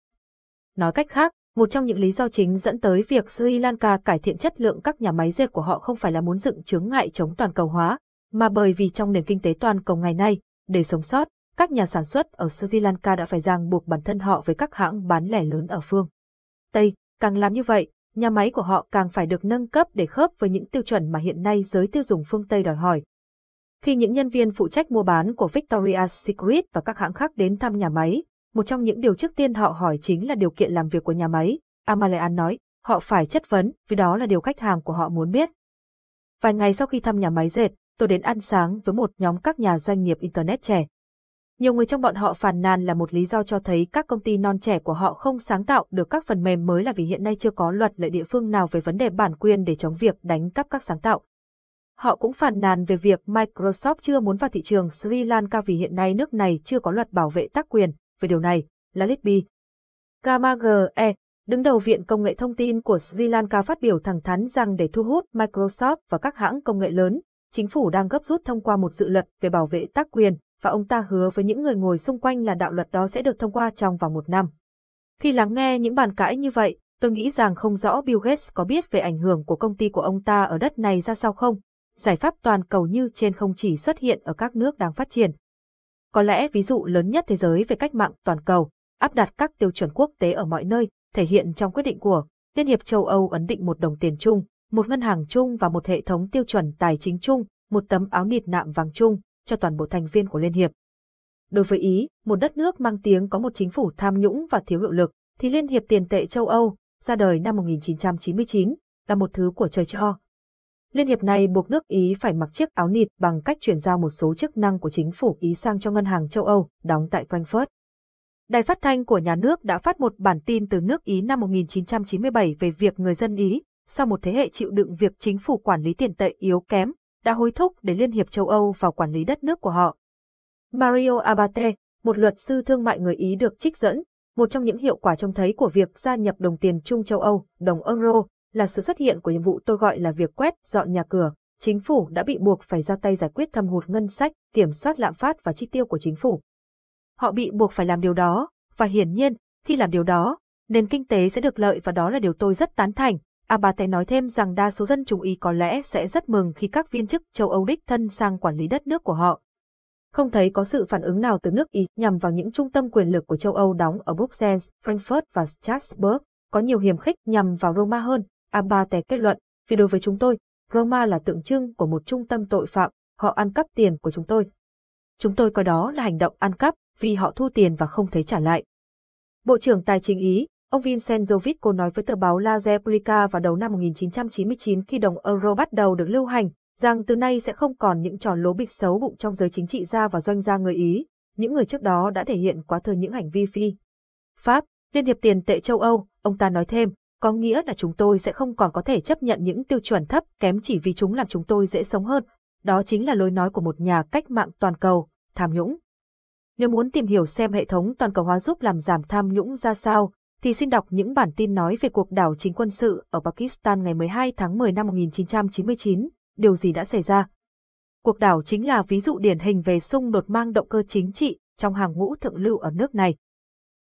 Nói cách khác, một trong những lý do chính dẫn tới việc Sri Lanka cải thiện chất lượng các nhà máy dệt của họ không phải là muốn dựng chướng ngại chống toàn cầu hóa, mà bởi vì trong nền kinh tế toàn cầu ngày nay, để sống sót, các nhà sản xuất ở Sri Lanka đã phải ràng buộc bản thân họ với các hãng bán lẻ lớn ở phương Tây. Càng làm như vậy, nhà máy của họ càng phải được nâng cấp để khớp với những tiêu chuẩn mà hiện nay giới tiêu dùng phương Tây đòi hỏi. Khi những nhân viên phụ trách mua bán của Victoria's Secret và các hãng khác đến thăm nhà máy, một trong những điều trước tiên họ hỏi chính là điều kiện làm việc của nhà máy. Amalean nói, họ phải chất vấn vì đó là điều khách hàng của họ muốn biết. Vài ngày sau khi thăm nhà máy dệt, tôi đến ăn sáng với một nhóm các nhà doanh nghiệp Internet trẻ. Nhiều người trong bọn họ phàn nàn là một lý do cho thấy các công ty non trẻ của họ không sáng tạo được các phần mềm mới là vì hiện nay chưa có luật lệ địa phương nào về vấn đề bản quyền để chống việc đánh cắp các sáng tạo. Họ cũng phàn nàn về việc Microsoft chưa muốn vào thị trường Sri Lanka vì hiện nay nước này chưa có luật bảo vệ tác quyền. Về điều này, là Litby, Gamma GE, đứng đầu Viện Công nghệ Thông tin của Sri Lanka phát biểu thẳng thắn rằng để thu hút Microsoft và các hãng công nghệ lớn, chính phủ đang gấp rút thông qua một dự luật về bảo vệ tác quyền, và ông ta hứa với những người ngồi xung quanh là đạo luật đó sẽ được thông qua trong vòng một năm. Khi lắng nghe những bàn cãi như vậy, tôi nghĩ rằng không rõ Bill Gates có biết về ảnh hưởng của công ty của ông ta ở đất này ra sao không. Giải pháp toàn cầu như trên không chỉ xuất hiện ở các nước đang phát triển. Có lẽ ví dụ lớn nhất thế giới về cách mạng toàn cầu, áp đặt các tiêu chuẩn quốc tế ở mọi nơi, thể hiện trong quyết định của Liên hiệp châu Âu ấn định một đồng tiền chung, một ngân hàng chung và một hệ thống tiêu chuẩn tài chính chung, một tấm áo nịt nạm vàng chung cho toàn bộ thành viên của Liên hiệp. Đối với Ý, một đất nước mang tiếng có một chính phủ tham nhũng và thiếu hiệu lực, thì Liên hiệp tiền tệ châu Âu, ra đời năm 1999, là một thứ của trời cho. Liên hiệp này buộc nước Ý phải mặc chiếc áo nịt bằng cách chuyển giao một số chức năng của chính phủ Ý sang cho ngân hàng châu Âu, đóng tại Frankfurt. Đài phát thanh của nhà nước đã phát một bản tin từ nước Ý năm 1997 về việc người dân Ý, sau một thế hệ chịu đựng việc chính phủ quản lý tiền tệ yếu kém, đã hối thúc để Liên hiệp châu Âu vào quản lý đất nước của họ. Mario Abate, một luật sư thương mại người Ý được trích dẫn, một trong những hiệu quả trông thấy của việc gia nhập đồng tiền chung châu Âu, đồng euro, là sự xuất hiện của nhiệm vụ tôi gọi là việc quét dọn nhà cửa. Chính phủ đã bị buộc phải ra tay giải quyết thâm hụt ngân sách, kiểm soát lạm phát và chi tiêu của chính phủ. Họ bị buộc phải làm điều đó, và hiển nhiên, khi làm điều đó, nền kinh tế sẽ được lợi và đó là điều tôi rất tán thành. À, Abate nói thêm rằng đa số dân chúng Ý có lẽ sẽ rất mừng khi các viên chức châu Âu đích thân sang quản lý đất nước của họ. Không thấy có sự phản ứng nào từ nước Ý nhằm vào những trung tâm quyền lực của châu Âu đóng ở Bruxelles, Frankfurt và Strasbourg, có nhiều hiểm khích nhằm vào Roma hơn, à, Abate kết luận, vì đối với chúng tôi, Roma là tượng trưng của một trung tâm tội phạm, họ ăn cắp tiền của chúng tôi. Chúng tôi coi đó là hành động ăn cắp, vì họ thu tiền và không thấy trả lại. Bộ trưởng Tài chính Ý, ông Vincent Jovico nói với tờ báo La Repubblica vào đầu năm 1999 khi đồng euro bắt đầu được lưu hành, rằng từ nay sẽ không còn những trò lố bịch xấu bụng trong giới chính trị gia và doanh gia người Ý, những người trước đó đã thể hiện quá thừa những hành vi phi. Pháp, Liên hiệp tiền tệ châu Âu, ông ta nói thêm, có nghĩa là chúng tôi sẽ không còn có thể chấp nhận những tiêu chuẩn thấp kém chỉ vì chúng làm chúng tôi dễ sống hơn. Đó chính là lối nói của một nhà cách mạng toàn cầu, tham nhũng. Nếu muốn tìm hiểu xem hệ thống toàn cầu hóa giúp làm giảm tham nhũng ra sao, thì xin đọc những bản tin nói về cuộc đảo chính quân sự ở Pakistan ngày 12 tháng 10 năm 1999, điều gì đã xảy ra. Cuộc đảo chính là ví dụ điển hình về xung đột mang động cơ chính trị trong hàng ngũ thượng lưu ở nước này.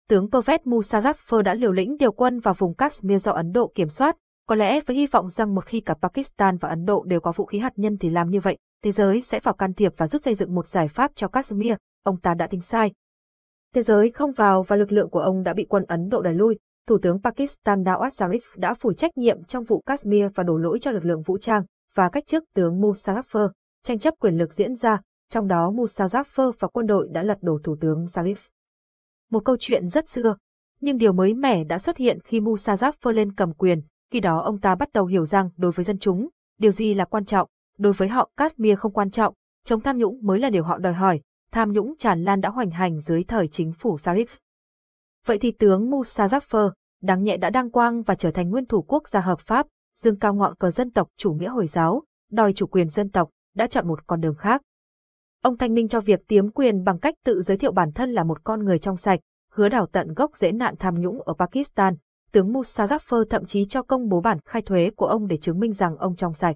Tướng Pervez Musharraf đã liều lĩnh điều quân vào vùng Kashmir do Ấn Độ kiểm soát, có lẽ với hy vọng rằng một khi cả Pakistan và Ấn Độ đều có vũ khí hạt nhân thì làm như vậy, thế giới sẽ vào can thiệp và giúp xây dựng một giải pháp cho Kashmir, ông ta đã tính sai. Thế giới không vào và lực lượng của ông đã bị quân Ấn Độ đẩy lui. Thủ tướng Pakistan Nawaz Sharif đã phủ trách nhiệm trong vụ Kashmir và đổ lỗi cho lực lượng vũ trang và cách chức tướng Musharraf. Tranh chấp quyền lực diễn ra, trong đó Musharraf và quân đội đã lật đổ thủ tướng Sharif. Một câu chuyện rất xưa, nhưng điều mới mẻ đã xuất hiện khi Musharraf lên cầm quyền, khi đó ông ta bắt đầu hiểu rằng đối với dân chúng, điều gì là quan trọng, đối với họ Kashmir không quan trọng, chống tham nhũng mới là điều họ đòi hỏi, tham nhũng tràn lan đã hoành hành dưới thời chính phủ Sharif. Vậy thì tướng Musa Jaffer, đáng nhẹ đã đăng quang và trở thành nguyên thủ quốc gia hợp pháp, dương cao ngọn cờ dân tộc chủ nghĩa Hồi giáo, đòi chủ quyền dân tộc, đã chọn một con đường khác. Ông thanh minh cho việc tiếm quyền bằng cách tự giới thiệu bản thân là một con người trong sạch, hứa đảo tận gốc dễ nạn tham nhũng ở Pakistan. Tướng Musa Jaffer thậm chí cho công bố bản khai thuế của ông để chứng minh rằng ông trong sạch.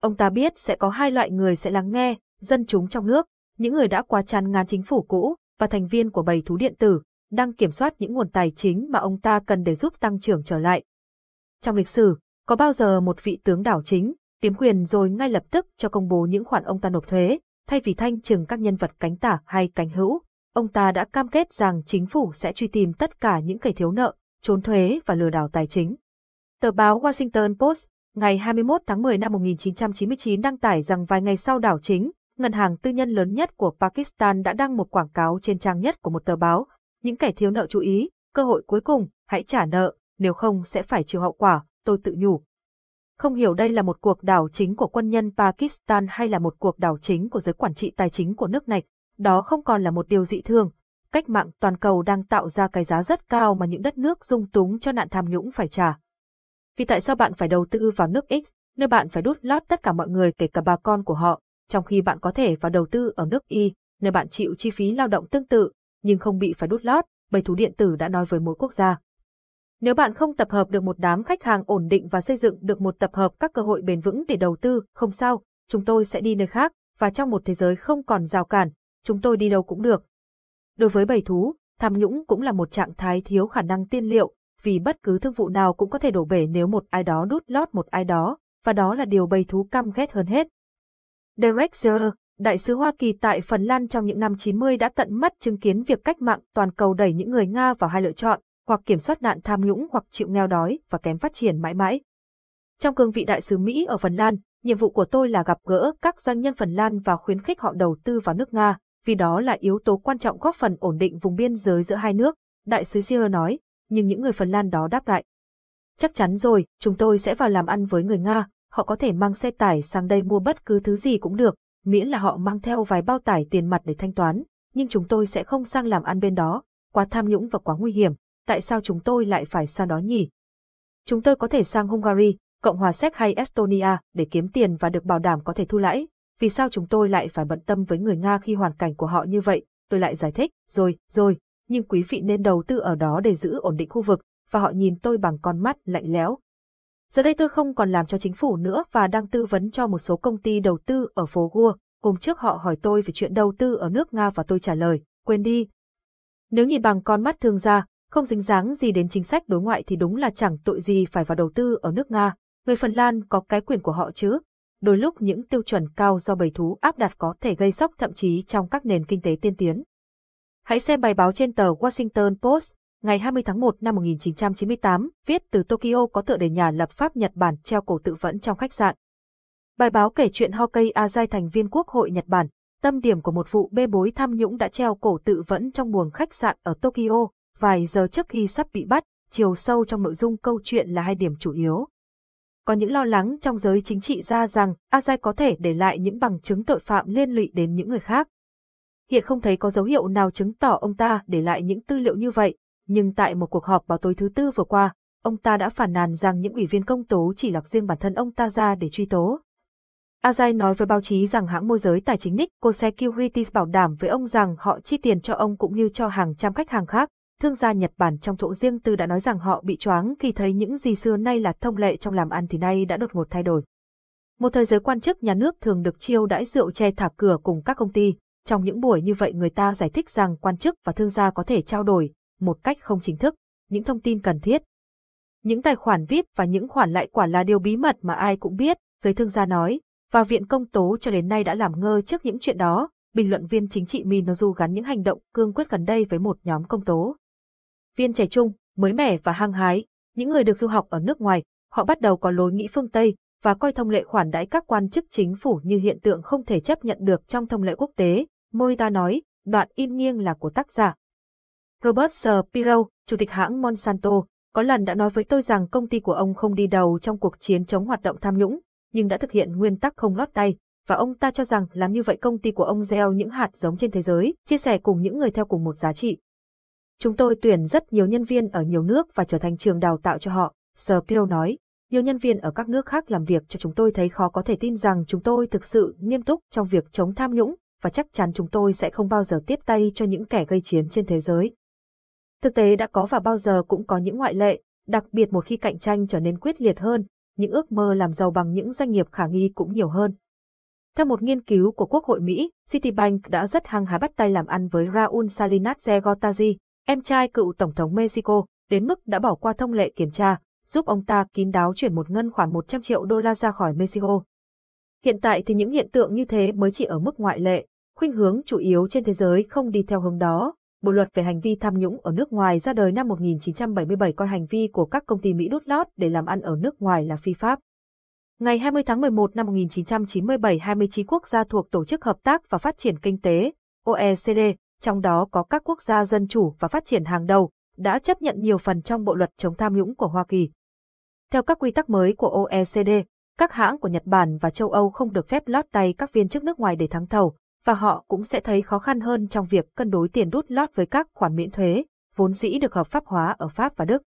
Ông ta biết sẽ có hai loại người sẽ lắng nghe, dân chúng trong nước, những người đã quá chán ngán chính phủ cũ và thành viên của bầy thú điện tử, đang kiểm soát những nguồn tài chính mà ông ta cần để giúp tăng trưởng trở lại. Trong lịch sử, có bao giờ một vị tướng đảo chính, tiếm quyền rồi ngay lập tức cho công bố những khoản ông ta nộp thuế, thay vì thanh trừng các nhân vật cánh tả hay cánh hữu, ông ta đã cam kết rằng chính phủ sẽ truy tìm tất cả những kẻ thiếu nợ, trốn thuế và lừa đảo tài chính. Tờ báo Washington Post, ngày 21 tháng 10 năm 1999 đăng tải rằng vài ngày sau đảo chính, ngân hàng tư nhân lớn nhất của Pakistan đã đăng một quảng cáo trên trang nhất của một tờ báo. Những kẻ thiếu nợ chú ý, cơ hội cuối cùng, hãy trả nợ, nếu không sẽ phải chịu hậu quả, tôi tự nhủ. Không hiểu đây là một cuộc đảo chính của quân nhân Pakistan hay là một cuộc đảo chính của giới quản trị tài chính của nước này, đó không còn là một điều dị thường. Cách mạng toàn cầu đang tạo ra cái giá rất cao mà những đất nước dung túng cho nạn tham nhũng phải trả. Vì tại sao bạn phải đầu tư vào nước X, nơi bạn phải đút lót tất cả mọi người kể cả bà con của họ, trong khi bạn có thể vào đầu tư ở nước Y, nơi bạn chịu chi phí lao động tương tự, nhưng không bị phải đút lót, bầy thú điện tử đã nói với mỗi quốc gia. Nếu bạn không tập hợp được một đám khách hàng ổn định và xây dựng được một tập hợp các cơ hội bền vững để đầu tư, không sao, chúng tôi sẽ đi nơi khác, và trong một thế giới không còn rào cản, chúng tôi đi đâu cũng được. Đối với bầy thú, tham nhũng cũng là một trạng thái thiếu khả năng tiên liệu, vì bất cứ thương vụ nào cũng có thể đổ bể nếu một ai đó đút lót một ai đó, và đó là điều bầy thú căm ghét hơn hết. Derek Shearer, đại sứ Hoa Kỳ tại Phần Lan trong những năm 90 đã tận mắt chứng kiến việc cách mạng toàn cầu đẩy những người Nga vào hai lựa chọn, hoặc kiểm soát nạn tham nhũng hoặc chịu nghèo đói và kém phát triển mãi mãi. Trong cương vị đại sứ Mỹ ở Phần Lan, nhiệm vụ của tôi là gặp gỡ các doanh nhân Phần Lan và khuyến khích họ đầu tư vào nước Nga, vì đó là yếu tố quan trọng góp phần ổn định vùng biên giới giữa hai nước, đại sứ Shearer nói, nhưng những người Phần Lan đó đáp lại. Chắc chắn rồi, chúng tôi sẽ vào làm ăn với người Nga, họ có thể mang xe tải sang đây mua bất cứ thứ gì cũng được, miễn là họ mang theo vài bao tải tiền mặt để thanh toán, nhưng chúng tôi sẽ không sang làm ăn bên đó, quá tham nhũng và quá nguy hiểm, tại sao chúng tôi lại phải sang đó nhỉ? Chúng tôi có thể sang Hungary, Cộng hòa Séc hay Estonia để kiếm tiền và được bảo đảm có thể thu lãi, vì sao chúng tôi lại phải bận tâm với người Nga khi hoàn cảnh của họ như vậy, tôi lại giải thích, rồi, rồi, nhưng quý vị nên đầu tư ở đó để giữ ổn định khu vực, và họ nhìn tôi bằng con mắt lạnh lẽo. Giờ đây tôi không còn làm cho chính phủ nữa và đang tư vấn cho một số công ty đầu tư ở phố Gua. Hôm trước họ hỏi tôi về chuyện đầu tư ở nước Nga và tôi trả lời, quên đi. Nếu nhìn bằng con mắt thương gia, không dính dáng gì đến chính sách đối ngoại thì đúng là chẳng tội gì phải vào đầu tư ở nước Nga. Người Phần Lan có cái quyền của họ chứ. Đôi lúc những tiêu chuẩn cao do bầy thú áp đặt có thể gây sốc thậm chí trong các nền kinh tế tiên tiến. Hãy xem bài báo trên tờ Washington Post, ngày 20 tháng 1 năm 1998, viết từ Tokyo có tựa đề nhà lập pháp Nhật Bản treo cổ tự vẫn trong khách sạn. Bài báo kể chuyện Hokei Azai thành viên Quốc hội Nhật Bản, tâm điểm của một vụ bê bối tham nhũng đã treo cổ tự vẫn trong buồng khách sạn ở Tokyo, vài giờ trước khi sắp bị bắt, chiều sâu trong nội dung câu chuyện là hai điểm chủ yếu. Có những lo lắng trong giới chính trị ra rằng Azai có thể để lại những bằng chứng tội phạm liên lụy đến những người khác. Hiện không thấy có dấu hiệu nào chứng tỏ ông ta để lại những tư liệu như vậy, nhưng tại một cuộc họp vào tối thứ tư vừa qua, ông ta đã phản nàn rằng những ủy viên công tố chỉ lọc riêng bản thân ông ta ra để truy tố. Azai nói với báo chí rằng hãng môi giới tài chính Nikko Securities bảo đảm với ông rằng họ chi tiền cho ông cũng như cho hàng trăm khách hàng khác. Thương gia Nhật Bản trong thổ riêng tư đã nói rằng họ bị choáng khi thấy những gì xưa nay là thông lệ trong làm ăn thì nay đã đột ngột thay đổi. Một thời giới quan chức nhà nước thường được chiêu đãi rượu che thả cửa cùng các công ty. Trong những buổi như vậy người ta giải thích rằng quan chức và thương gia có thể trao đổi, một cách không chính thức, những thông tin cần thiết. Những tài khoản VIP và những khoản lại quả là điều bí mật mà ai cũng biết, giới thương gia nói, và viện công tố cho đến nay đã làm ngơ trước những chuyện đó, bình luận viên chính trị Minoru gắn những hành động cương quyết gần đây với một nhóm công tố. Viên trẻ trung, mới mẻ và hăng hái, những người được du học ở nước ngoài, họ bắt đầu có lối nghĩ phương Tây và coi thông lệ khoản đãi các quan chức chính phủ như hiện tượng không thể chấp nhận được trong thông lệ quốc tế. Morita nói, đoạn im nghiêng là của tác giả. Robert Shapiro, chủ tịch hãng Monsanto, có lần đã nói với tôi rằng công ty của ông không đi đầu trong cuộc chiến chống hoạt động tham nhũng, nhưng đã thực hiện nguyên tắc không lót tay, và ông ta cho rằng làm như vậy công ty của ông gieo những hạt giống trên thế giới, chia sẻ cùng những người theo cùng một giá trị. Chúng tôi tuyển rất nhiều nhân viên ở nhiều nước và trở thành trường đào tạo cho họ, Shapiro nói. Nhiều nhân viên ở các nước khác làm việc cho chúng tôi thấy khó có thể tin rằng chúng tôi thực sự nghiêm túc trong việc chống tham nhũng, và chắc chắn chúng tôi sẽ không bao giờ tiếp tay cho những kẻ gây chiến trên thế giới. Thực tế đã có và bao giờ cũng có những ngoại lệ, đặc biệt một khi cạnh tranh trở nên quyết liệt hơn, những ước mơ làm giàu bằng những doanh nghiệp khả nghi cũng nhiều hơn. Theo một nghiên cứu của Quốc hội Mỹ, Citibank đã rất hăng hái bắt tay làm ăn với Raúl Salinas de Gortari, em trai cựu Tổng thống Mexico, đến mức đã bỏ qua thông lệ kiểm tra, giúp ông ta kín đáo chuyển một ngân khoản 100 triệu đô la ra khỏi Mexico. Hiện tại thì những hiện tượng như thế mới chỉ ở mức ngoại lệ, khuynh hướng chủ yếu trên thế giới không đi theo hướng đó, Bộ luật về hành vi tham nhũng ở nước ngoài ra đời năm 1977 coi hành vi của các công ty Mỹ đút lót để làm ăn ở nước ngoài là phi pháp. Ngày 20 tháng 11 năm 1997, 29 quốc gia thuộc Tổ chức Hợp tác và Phát triển Kinh tế, OECD, trong đó có các quốc gia dân chủ và phát triển hàng đầu, đã chấp nhận nhiều phần trong bộ luật chống tham nhũng của Hoa Kỳ. Theo các quy tắc mới của OECD, các hãng của Nhật Bản và châu Âu không được phép lót tay các viên chức nước ngoài để thắng thầu, và họ cũng sẽ thấy khó khăn hơn trong việc cân đối tiền đút lót với các khoản miễn thuế, vốn dĩ được hợp pháp hóa ở Pháp và Đức.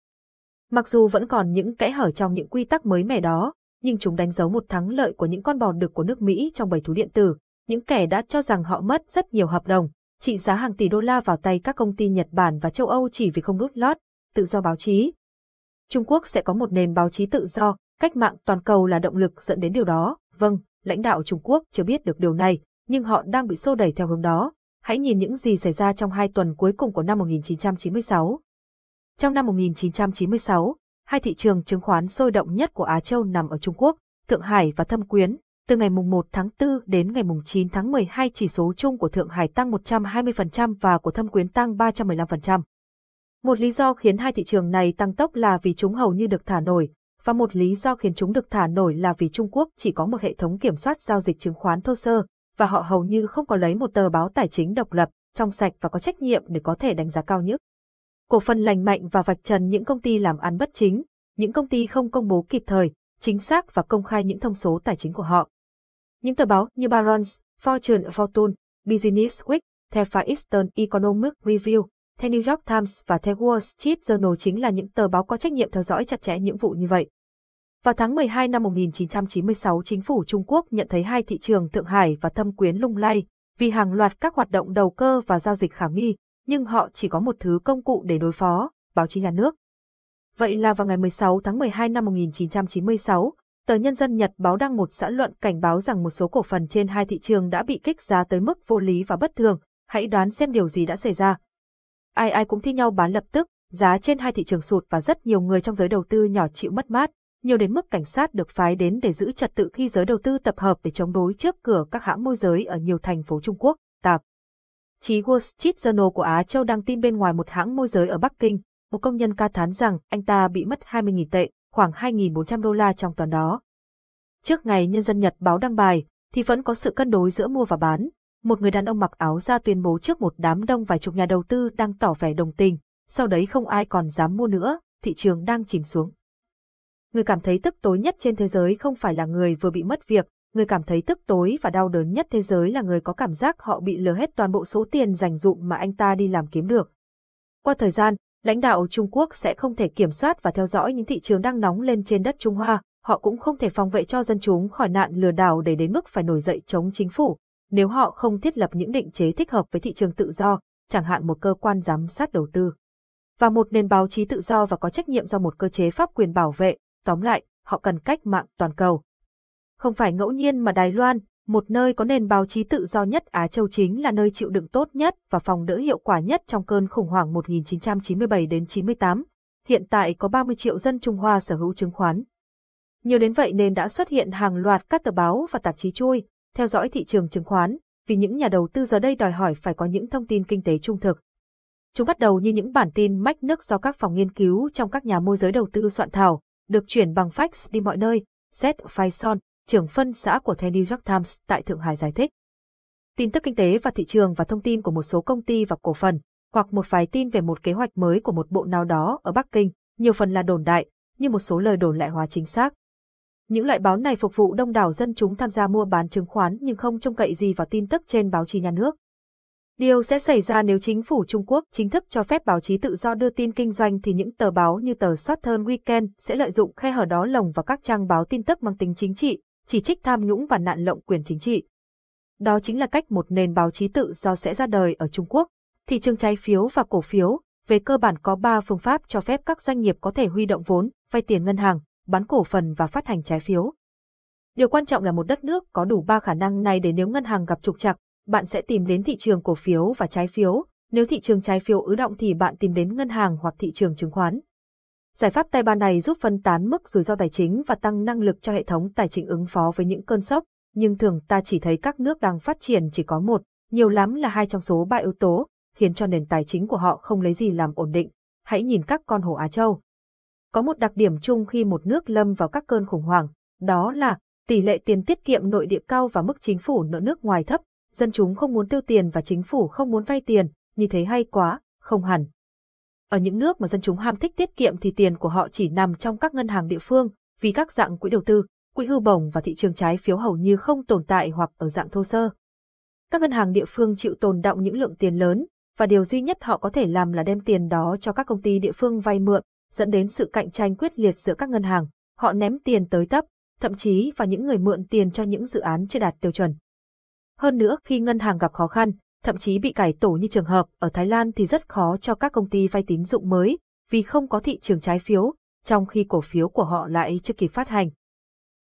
Mặc dù vẫn còn những kẽ hở trong những quy tắc mới mẻ đó, nhưng chúng đánh dấu một thắng lợi của những con bò đực của nước Mỹ trong bầy thú điện tử, những kẻ đã cho rằng họ mất rất nhiều hợp đồng, trị giá hàng tỷ đô la vào tay các công ty Nhật Bản và châu Âu chỉ vì không đút lót, tự do báo chí. Trung Quốc sẽ có một nền báo chí tự do, cách mạng toàn cầu là động lực dẫn đến điều đó. Vâng, lãnh đạo Trung Quốc chưa biết được điều này, nhưng họ đang bị xô đẩy theo hướng đó. Hãy nhìn những gì xảy ra trong hai tuần cuối cùng của năm 1996. Trong năm 1996, hai thị trường chứng khoán sôi động nhất của Á Châu nằm ở Trung Quốc, Thượng Hải và Thâm Quyến. Từ ngày 1 tháng 4 đến ngày 9 tháng 12 chỉ số chung của Thượng Hải tăng 120% và của Thâm Quyến tăng 315%. Một lý do khiến hai thị trường này tăng tốc là vì chúng hầu như được thả nổi, và một lý do khiến chúng được thả nổi là vì Trung Quốc chỉ có một hệ thống kiểm soát giao dịch chứng khoán thô sơ, và họ hầu như không có lấy một tờ báo tài chính độc lập, trong sạch và có trách nhiệm để có thể đánh giá cao nhất. Cổ phần lành mạnh và vạch trần những công ty làm ăn bất chính, những công ty không công bố kịp thời, chính xác và công khai những thông số tài chính của họ. Những tờ báo như Barron's, Fortune Fortune, Business Week, The Far Eastern Economic Review, The New York Times và The Wall Street Journal chính là những tờ báo có trách nhiệm theo dõi chặt chẽ những vụ như vậy. Vào tháng 12 năm 1996, chính phủ Trung Quốc nhận thấy hai thị trường Thượng Hải và Thâm Quyến lung lay vì hàng loạt các hoạt động đầu cơ và giao dịch khả nghi, nhưng họ chỉ có một thứ công cụ để đối phó, báo chí nhà nước. Vậy là vào ngày 16 tháng 12 năm 1996, tờ Nhân dân Nhật báo đăng một xã luận cảnh báo rằng một số cổ phần trên hai thị trường đã bị kích giá tới mức vô lý và bất thường. Hãy đoán xem điều gì đã xảy ra. Ai ai cũng thi nhau bán lập tức, giá trên hai thị trường sụt và rất nhiều người trong giới đầu tư nhỏ chịu mất mát, nhiều đến mức cảnh sát được phái đến để giữ trật tự khi giới đầu tư tập hợp để chống đối trước cửa các hãng môi giới ở nhiều thành phố Trung Quốc. Tạp Chí Wall Street Journal của Á Châu đăng tin bên ngoài một hãng môi giới ở Bắc Kinh, một công nhân ca thán rằng anh ta bị mất 20.000 tệ, khoảng 2.400 đô la trong tuần đó. Trước ngày Nhân dân Nhật báo đăng bài, thì vẫn có sự cân đối giữa mua và bán. Một người đàn ông mặc áo ra tuyên bố trước một đám đông vài chục nhà đầu tư đang tỏ vẻ đồng tình, sau đấy không ai còn dám mua nữa, thị trường đang chìm xuống. Người cảm thấy tức tối nhất trên thế giới không phải là người vừa bị mất việc, người cảm thấy tức tối và đau đớn nhất thế giới là người có cảm giác họ bị lừa hết toàn bộ số tiền dành dụng mà anh ta đi làm kiếm được. Qua thời gian, lãnh đạo Trung Quốc sẽ không thể kiểm soát và theo dõi những thị trường đang nóng lên trên đất Trung Hoa, họ cũng không thể phòng vệ cho dân chúng khỏi nạn lừa đảo để đến mức phải nổi dậy chống chính phủ, nếu họ không thiết lập những định chế thích hợp với thị trường tự do, chẳng hạn một cơ quan giám sát đầu tư. Và một nền báo chí tự do và có trách nhiệm do một cơ chế pháp quyền bảo vệ, tóm lại, họ cần cách mạng toàn cầu. Không phải ngẫu nhiên mà Đài Loan, một nơi có nền báo chí tự do nhất Á Châu chính là nơi chịu đựng tốt nhất và phòng đỡ hiệu quả nhất trong cơn khủng hoảng 1997 đến 98. Hiện tại có 30 triệu dân Trung Hoa sở hữu chứng khoán. Nhiều đến vậy nên đã xuất hiện hàng loạt các tờ báo và tạp chí chui, theo dõi thị trường chứng khoán, vì những nhà đầu tư giờ đây đòi hỏi phải có những thông tin kinh tế trung thực. Chúng bắt đầu như những bản tin mách nước do các phòng nghiên cứu trong các nhà môi giới đầu tư soạn thảo, được chuyển bằng fax đi mọi nơi, Z Faison, trưởng phân xã của The New York Times tại Thượng Hải giải thích. Tin tức kinh tế và thị trường và thông tin của một số công ty và cổ phần, hoặc một vài tin về một kế hoạch mới của một bộ nào đó ở Bắc Kinh, nhiều phần là đồn đại, như một số lời đồn lại hóa chính xác. Những loại báo này phục vụ đông đảo dân chúng tham gia mua bán chứng khoán nhưng không trông cậy gì vào tin tức trên báo chí nhà nước. Điều sẽ xảy ra nếu chính phủ Trung Quốc chính thức cho phép báo chí tự do đưa tin kinh doanh thì những tờ báo như tờ Southern Weekend sẽ lợi dụng khe hở đó lồng vào các trang báo tin tức mang tính chính trị, chỉ trích tham nhũng và nạn lộng quyền chính trị. Đó chính là cách một nền báo chí tự do sẽ ra đời ở Trung Quốc. Thị trường trái phiếu và cổ phiếu, về cơ bản có 3 phương pháp cho phép các doanh nghiệp có thể huy động vốn, vay tiền ngân hàng, bán cổ phần và phát hành trái phiếu. Điều quan trọng là một đất nước có đủ ba khả năng này để nếu ngân hàng gặp trục trặc, bạn sẽ tìm đến thị trường cổ phiếu và trái phiếu, nếu thị trường trái phiếu ứ động thì bạn tìm đến ngân hàng hoặc thị trường chứng khoán. Giải pháp tay ba này giúp phân tán mức rủi ro tài chính và tăng năng lực cho hệ thống tài chính ứng phó với những cơn sốc, nhưng thường ta chỉ thấy các nước đang phát triển chỉ có một, nhiều lắm là hai trong số ba yếu tố, khiến cho nền tài chính của họ không lấy gì làm ổn định. Hãy nhìn các con hổ Á Châu. Có một đặc điểm chung khi một nước lâm vào các cơn khủng hoảng, đó là tỷ lệ tiền tiết kiệm nội địa cao và mức chính phủ nợ nước ngoài thấp, dân chúng không muốn tiêu tiền và chính phủ không muốn vay tiền, như thế hay quá, không hẳn. Ở những nước mà dân chúng ham thích tiết kiệm thì tiền của họ chỉ nằm trong các ngân hàng địa phương, vì các dạng quỹ đầu tư, quỹ hưu bổng và thị trường trái phiếu hầu như không tồn tại hoặc ở dạng thô sơ. Các ngân hàng địa phương chịu tồn động những lượng tiền lớn, và điều duy nhất họ có thể làm là đem tiền đó cho các công ty địa phương vay mượn, dẫn đến sự cạnh tranh quyết liệt giữa các ngân hàng. Họ ném tiền tới tấp, thậm chí và những người mượn tiền cho những dự án chưa đạt tiêu chuẩn. Hơn nữa khi ngân hàng gặp khó khăn, thậm chí bị cải tổ như trường hợp ở Thái Lan thì rất khó cho các công ty vay tín dụng mới, vì không có thị trường trái phiếu, trong khi cổ phiếu của họ lại chưa kịp phát hành.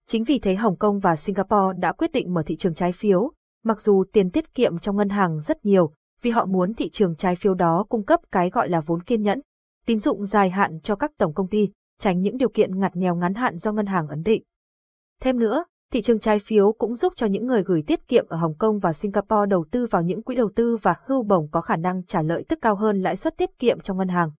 Chính vì thế Hồng Kông và Singapore đã quyết định mở thị trường trái phiếu, mặc dù tiền tiết kiệm trong ngân hàng rất nhiều, vì họ muốn thị trường trái phiếu đó cung cấp cái gọi là vốn kiên nhẫn, tín dụng dài hạn cho các tổng công ty, tránh những điều kiện ngặt nghèo ngắn hạn do ngân hàng ấn định. Thêm nữa, thị trường trái phiếu cũng giúp cho những người gửi tiết kiệm ở Hồng Kông và Singapore đầu tư vào những quỹ đầu tư và hưu bổng có khả năng trả lợi tức cao hơn lãi suất tiết kiệm trong ngân hàng.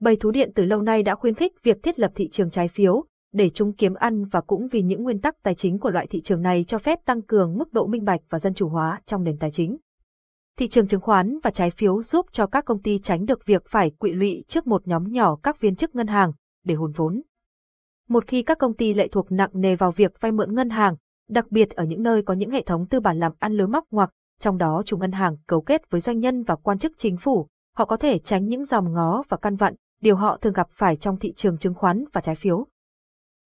Bầy thú điện từ lâu nay đã khuyến khích việc thiết lập thị trường trái phiếu, để chúng kiếm ăn và cũng vì những nguyên tắc tài chính của loại thị trường này cho phép tăng cường mức độ minh bạch và dân chủ hóa trong nền tài chính. Thị trường chứng khoán và trái phiếu giúp cho các công ty tránh được việc phải quỵ lụy trước một nhóm nhỏ các viên chức ngân hàng để hùn vốn. Một khi các công ty lệ thuộc nặng nề vào việc vay mượn ngân hàng, đặc biệt ở những nơi có những hệ thống tư bản làm ăn lứa móc ngoặc, trong đó chủ ngân hàng cấu kết với doanh nhân và quan chức chính phủ, họ có thể tránh những dòng ngó và căn vặn, điều họ thường gặp phải trong thị trường chứng khoán và trái phiếu.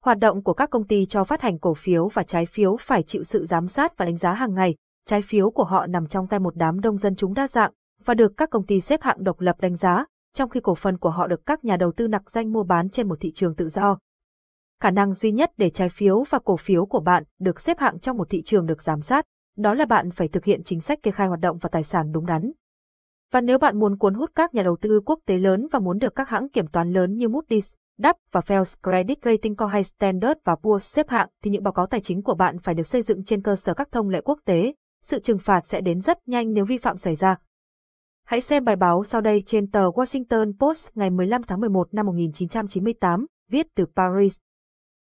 Hoạt động của các công ty cho phát hành cổ phiếu và trái phiếu phải chịu sự giám sát và đánh giá hàng ngày. Trái phiếu của họ nằm trong tay một đám đông dân chúng đa dạng và được các công ty xếp hạng độc lập đánh giá, trong khi cổ phần của họ được các nhà đầu tư nặc danh mua bán trên một thị trường tự do. Khả năng duy nhất để trái phiếu và cổ phiếu của bạn được xếp hạng trong một thị trường được giám sát, đó là bạn phải thực hiện chính sách kê khai hoạt động và tài sản đúng đắn. Và nếu bạn muốn cuốn hút các nhà đầu tư quốc tế lớn và muốn được các hãng kiểm toán lớn như Moody's, DAP và Fels Credit Rating Co hay Standard và Poor's xếp hạng thì những báo cáo tài chính của bạn phải được xây dựng trên cơ sở các thông lệ quốc tế. Sự trừng phạt sẽ đến rất nhanh nếu vi phạm xảy ra. Hãy xem bài báo sau đây trên tờ Washington Post ngày 15 tháng 11 năm 1998, viết từ Paris.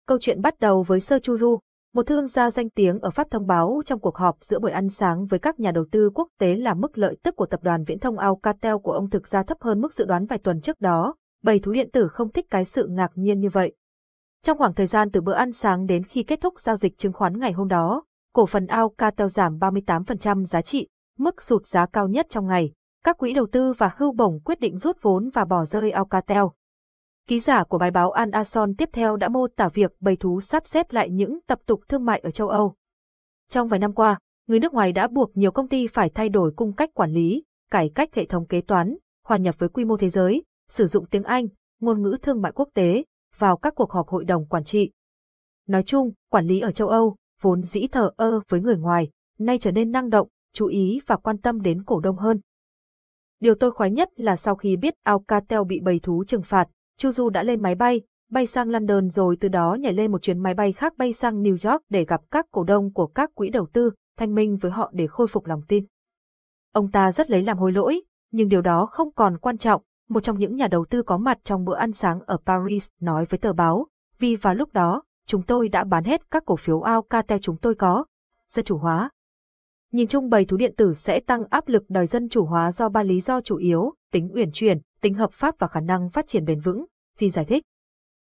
Câu chuyện bắt đầu với Sơ Chu Du, một thương gia danh tiếng ở Pháp thông báo trong cuộc họp giữa buổi ăn sáng với các nhà đầu tư quốc tế là mức lợi tức của tập đoàn viễn thông Alcatel của ông thực ra thấp hơn mức dự đoán vài tuần trước đó, bầy thú điện tử không thích cái sự ngạc nhiên như vậy. Trong khoảng thời gian từ bữa ăn sáng đến khi kết thúc giao dịch chứng khoán ngày hôm đó, cổ phần Alcatel giảm 38% giá trị, mức sụt giá cao nhất trong ngày. Các quỹ đầu tư và hưu bổng quyết định rút vốn và bỏ rơi Alcatel. Ký giả của bài báo Al Ason tiếp theo đã mô tả việc bầy thú sắp xếp lại những tập tục thương mại ở châu Âu. Trong vài năm qua, người nước ngoài đã buộc nhiều công ty phải thay đổi cung cách quản lý, cải cách hệ thống kế toán, hòa nhập với quy mô thế giới, sử dụng tiếng Anh, ngôn ngữ thương mại quốc tế, vào các cuộc họp hội đồng quản trị. Nói chung, quản lý ở châu Âu, vốn dĩ thờ ơ với người ngoài, nay trở nên năng động, chú ý và quan tâm đến cổ đông hơn. Điều tôi khoái nhất là sau khi biết Alcatel bị bầy thú trừng phạt, Chu Du đã lên máy bay, bay sang London rồi từ đó nhảy lên một chuyến máy bay khác bay sang New York để gặp các cổ đông của các quỹ đầu tư, thanh minh với họ để khôi phục lòng tin. Ông ta rất lấy làm hối lỗi, nhưng điều đó không còn quan trọng, một trong những nhà đầu tư có mặt trong bữa ăn sáng ở Paris nói với tờ báo, vì vào lúc đó, chúng tôi đã bán hết các cổ phiếu Alcatel chúng tôi có. Dân chủ hóa. Nhìn chung bầy thú điện tử sẽ tăng áp lực đòi dân chủ hóa do ba lý do chủ yếu, tính uyển chuyển, tính hợp pháp và khả năng phát triển bền vững. Xin giải thích.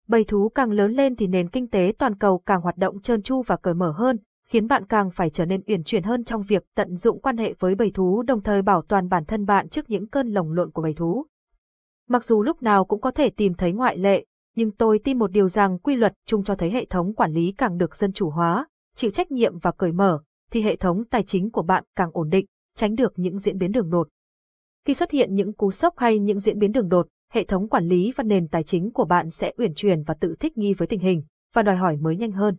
Bầy thú càng lớn lên thì nền kinh tế toàn cầu càng hoạt động trơn tru và cởi mở hơn, khiến bạn càng phải trở nên uyển chuyển hơn trong việc tận dụng quan hệ với bầy thú đồng thời bảo toàn bản thân bạn trước những cơn lồng lộn của bầy thú. Mặc dù lúc nào cũng có thể tìm thấy ngoại lệ, nhưng tôi tin một điều rằng quy luật chung cho thấy hệ thống quản lý càng được dân chủ hóa, chịu trách nhiệm và cởi mở, thì hệ thống tài chính của bạn càng ổn định, tránh được những diễn biến đường đột. Khi xuất hiện những cú sốc hay những diễn biến đường đột, hệ thống quản lý và nền tài chính của bạn sẽ uyển chuyển và tự thích nghi với tình hình, và đòi hỏi mới nhanh hơn.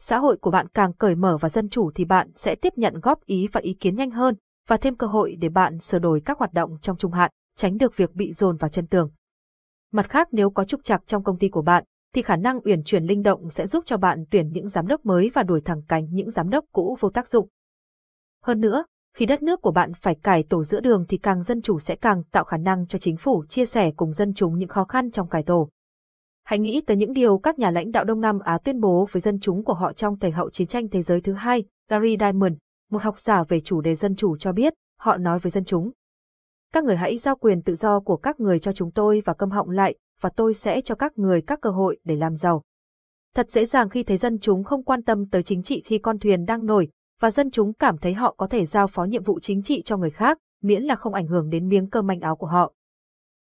Xã hội của bạn càng cởi mở và dân chủ thì bạn sẽ tiếp nhận góp ý và ý kiến nhanh hơn, và thêm cơ hội để bạn sửa đổi các hoạt động trong trung hạn tránh được việc bị dồn vào chân tường. Mặt khác nếu có trục trặc trong công ty của bạn, thì khả năng uyển chuyển linh động sẽ giúp cho bạn tuyển những giám đốc mới và đuổi thẳng cánh những giám đốc cũ vô tác dụng. Hơn nữa, khi đất nước của bạn phải cải tổ giữa đường thì càng dân chủ sẽ càng tạo khả năng cho chính phủ chia sẻ cùng dân chúng những khó khăn trong cải tổ. Hãy nghĩ tới những điều các nhà lãnh đạo Đông Nam Á tuyên bố với dân chúng của họ trong thời hậu chiến tranh thế giới thứ hai. Gary Diamond, một học giả về chủ đề dân chủ cho biết, họ nói với dân chúng, các người hãy giao quyền tự do của các người cho chúng tôi và câm họng lại, và tôi sẽ cho các người các cơ hội để làm giàu. Thật dễ dàng khi thấy dân chúng không quan tâm tới chính trị khi con thuyền đang nổi, và dân chúng cảm thấy họ có thể giao phó nhiệm vụ chính trị cho người khác, miễn là không ảnh hưởng đến miếng cơm manh áo của họ.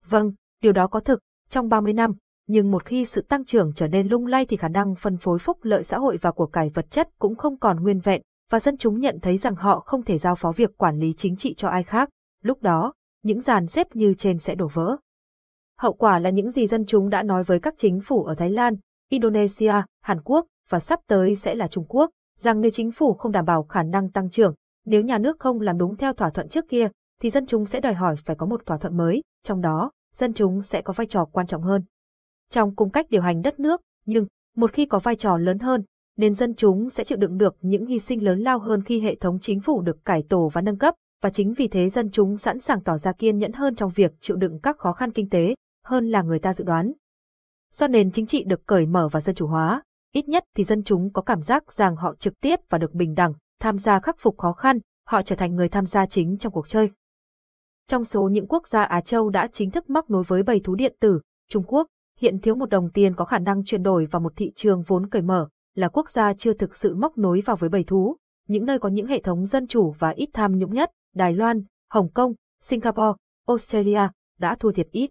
Vâng, điều đó có thực, trong 30 năm, nhưng một khi sự tăng trưởng trở nên lung lay thì khả năng phân phối phúc lợi xã hội và của cải vật chất cũng không còn nguyên vẹn, và dân chúng nhận thấy rằng họ không thể giao phó việc quản lý chính trị cho ai khác. Lúc đó, những dàn xếp như trên sẽ đổ vỡ. Hậu quả là những gì dân chúng đã nói với các chính phủ ở Thái Lan, Indonesia, Hàn Quốc và sắp tới sẽ là Trung Quốc, rằng nếu chính phủ không đảm bảo khả năng tăng trưởng, nếu nhà nước không làm đúng theo thỏa thuận trước kia, thì dân chúng sẽ đòi hỏi phải có một thỏa thuận mới, trong đó, dân chúng sẽ có vai trò quan trọng hơn. Trong cung cách điều hành đất nước, nhưng, một khi có vai trò lớn hơn, nên dân chúng sẽ chịu đựng được những hy sinh lớn lao hơn khi hệ thống chính phủ được cải tổ và nâng cấp, và chính vì thế dân chúng sẵn sàng tỏ ra kiên nhẫn hơn trong việc chịu đựng các khó khăn kinh tế, hơn là người ta dự đoán. Do nền chính trị được cởi mở và dân chủ hóa, ít nhất thì dân chúng có cảm giác rằng họ trực tiếp và được bình đẳng, tham gia khắc phục khó khăn, họ trở thành người tham gia chính trong cuộc chơi. Trong số những quốc gia Á Châu đã chính thức móc nối với bầy thú điện tử, Trung Quốc, hiện thiếu một đồng tiền có khả năng chuyển đổi vào một thị trường vốn cởi mở, là quốc gia chưa thực sự móc nối vào với bầy thú, những nơi có những hệ thống dân chủ và ít tham nhũng nhất, Đài Loan, Hồng Kông, Singapore, Australia, đã thua thiệt ít.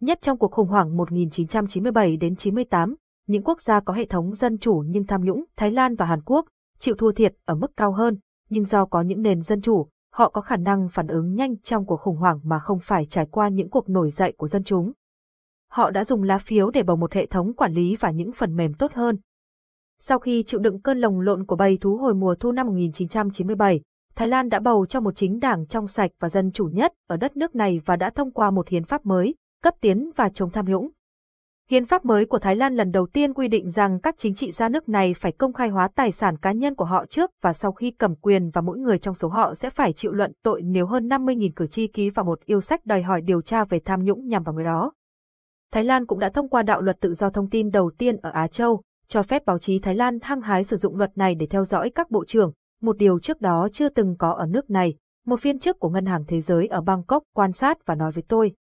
Nhất trong cuộc khủng hoảng 1997 đến 98, những quốc gia có hệ thống dân chủ nhưng tham nhũng, Thái Lan và Hàn Quốc, chịu thua thiệt ở mức cao hơn, nhưng do có những nền dân chủ, họ có khả năng phản ứng nhanh trong cuộc khủng hoảng mà không phải trải qua những cuộc nổi dậy của dân chúng. Họ đã dùng lá phiếu để bầu một hệ thống quản lý và những phần mềm tốt hơn. Sau khi chịu đựng cơn lồng lộn của bầy thú hồi mùa thu năm 1997, Thái Lan đã bầu cho một chính đảng trong sạch và dân chủ nhất ở đất nước này và đã thông qua một hiến pháp mới, cấp tiến và chống tham nhũng. Hiến pháp mới của Thái Lan lần đầu tiên quy định rằng các chính trị gia nước này phải công khai hóa tài sản cá nhân của họ trước và sau khi cầm quyền và mỗi người trong số họ sẽ phải chịu luận tội nếu hơn 50.000 cử tri ký vào một yêu sách đòi hỏi điều tra về tham nhũng nhằm vào người đó. Thái Lan cũng đã thông qua đạo luật tự do thông tin đầu tiên ở Á Châu, cho phép báo chí Thái Lan hăng hái sử dụng luật này để theo dõi các bộ trưởng, một điều trước đó chưa từng có ở nước này. Một viên chức của Ngân hàng Thế giới ở Bangkok quan sát và nói với tôi,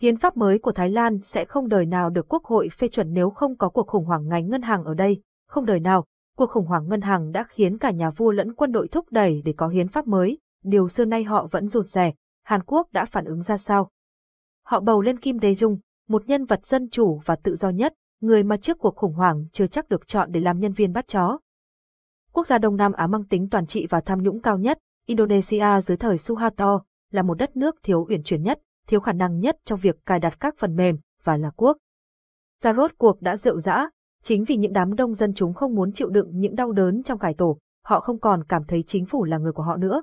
Hiến pháp mới của Thái Lan sẽ không đời nào được Quốc hội phê chuẩn nếu không có cuộc khủng hoảng ngành ngân hàng ở đây, không đời nào. Cuộc khủng hoảng ngân hàng đã khiến cả nhà vua lẫn quân đội thúc đẩy để có hiến pháp mới, điều xưa nay họ vẫn rụt rè. Hàn Quốc đã phản ứng ra sao? Họ bầu lên Kim Dae-jung, một nhân vật dân chủ và tự do nhất, người mà trước cuộc khủng hoảng chưa chắc được chọn để làm nhân viên bắt chó. Quốc gia Đông Nam Á mang tính toàn trị và tham nhũng cao nhất, Indonesia dưới thời Suharto, là một đất nước thiếu uyển chuyển nhất, thiếu khả năng nhất trong việc cài đặt các phần mềm, và là quốc. Gia rốt cuộc đã rượu dã, chính vì những đám đông dân chúng không muốn chịu đựng những đau đớn trong cải tổ, họ không còn cảm thấy chính phủ là người của họ nữa.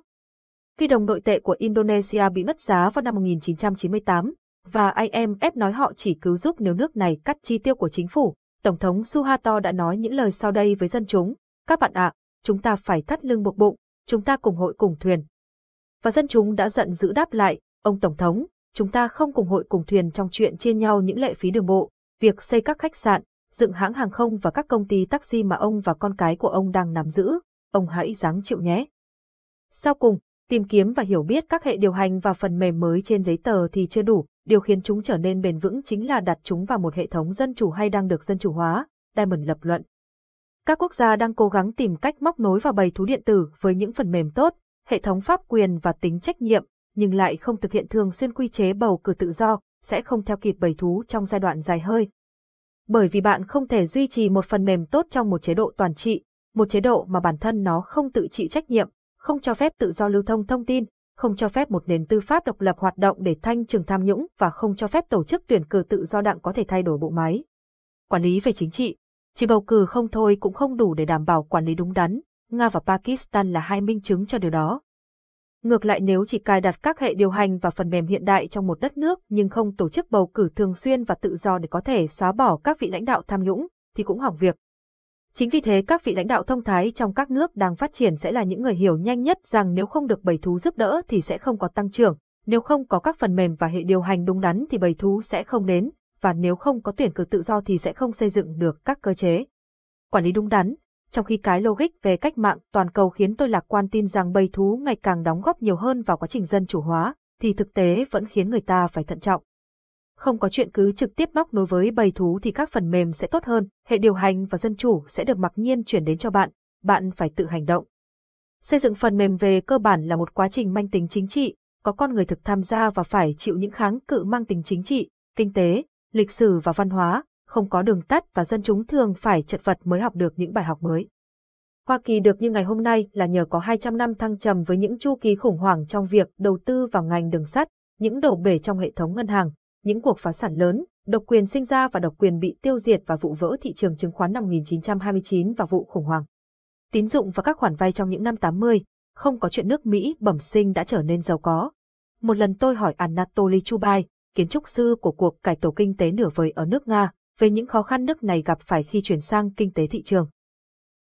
Khi đồng nội tệ của Indonesia bị mất giá vào năm 1998, và IMF nói họ chỉ cứu giúp nếu nước này cắt chi tiêu của chính phủ, Tổng thống Suharto đã nói những lời sau đây với dân chúng, các bạn ạ, chúng ta phải thắt lưng buộc bụng, chúng ta cùng hội cùng thuyền. Và dân chúng đã giận dữ đáp lại, ông Tổng thống, chúng ta không cùng hội cùng thuyền trong chuyện chia nhau những lệ phí đường bộ, việc xây các khách sạn, dựng hãng hàng không và các công ty taxi mà ông và con cái của ông đang nắm giữ, ông hãy dáng chịu nhé. Sau cùng, tìm kiếm và hiểu biết các hệ điều hành và phần mềm mới trên giấy tờ thì chưa đủ, điều khiến chúng trở nên bền vững chính là đặt chúng vào một hệ thống dân chủ hay đang được dân chủ hóa, Diamond lập luận. Các quốc gia đang cố gắng tìm cách móc nối vào bầy thú điện tử với những phần mềm tốt, hệ thống pháp quyền và tính trách nhiệm, nhưng lại không thực hiện thường xuyên quy chế bầu cử tự do, sẽ không theo kịp bầy thú trong giai đoạn dài hơi. Bởi vì bạn không thể duy trì một phần mềm tốt trong một chế độ toàn trị, một chế độ mà bản thân nó không tự chịu trách nhiệm, không cho phép tự do lưu thông thông tin, không cho phép một nền tư pháp độc lập hoạt động để thanh trừng tham nhũng và không cho phép tổ chức tuyển cử tự do đặng có thể thay đổi bộ máy. Quản lý về chính trị, chỉ bầu cử không thôi cũng không đủ để đảm bảo quản lý đúng đắn, Nga và Pakistan là hai minh chứng cho điều đó. Ngược lại nếu chỉ cài đặt các hệ điều hành và phần mềm hiện đại trong một đất nước nhưng không tổ chức bầu cử thường xuyên và tự do để có thể xóa bỏ các vị lãnh đạo tham nhũng, thì cũng hỏng việc. Chính vì thế các vị lãnh đạo thông thái trong các nước đang phát triển sẽ là những người hiểu nhanh nhất rằng nếu không được bầy thú giúp đỡ thì sẽ không có tăng trưởng, nếu không có các phần mềm và hệ điều hành đúng đắn thì bầy thú sẽ không đến, và nếu không có tuyển cử tự do thì sẽ không xây dựng được các cơ chế. Quản lý đúng đắn, trong khi cái logic về cách mạng toàn cầu khiến tôi lạc quan tin rằng bầy thú ngày càng đóng góp nhiều hơn vào quá trình dân chủ hóa, thì thực tế vẫn khiến người ta phải thận trọng. Không có chuyện cứ trực tiếp móc nối với bầy thú thì các phần mềm sẽ tốt hơn, hệ điều hành và dân chủ sẽ được mặc nhiên chuyển đến cho bạn, bạn phải tự hành động. Xây dựng phần mềm về cơ bản là một quá trình mang tính chính trị, có con người thực tham gia và phải chịu những kháng cự mang tính chính trị, kinh tế, lịch sử và văn hóa, không có đường tắt và dân chúng thường phải chật vật mới học được những bài học mới. Hoa Kỳ được như ngày hôm nay là nhờ có 200 năm thăng trầm với những chu kỳ khủng hoảng trong việc đầu tư vào ngành đường sắt, những đổ bể trong hệ thống ngân hàng, những cuộc phá sản lớn, độc quyền sinh ra và độc quyền bị tiêu diệt và vụ vỡ thị trường chứng khoán năm 1929 và vụ khủng hoảng. Tín dụng và các khoản vay trong những năm 80, không có chuyện nước Mỹ bẩm sinh đã trở nên giàu có. Một lần tôi hỏi Anatoly Chubai, kiến trúc sư của cuộc cải tổ kinh tế nửa vời ở nước Nga, về những khó khăn nước này gặp phải khi chuyển sang kinh tế thị trường.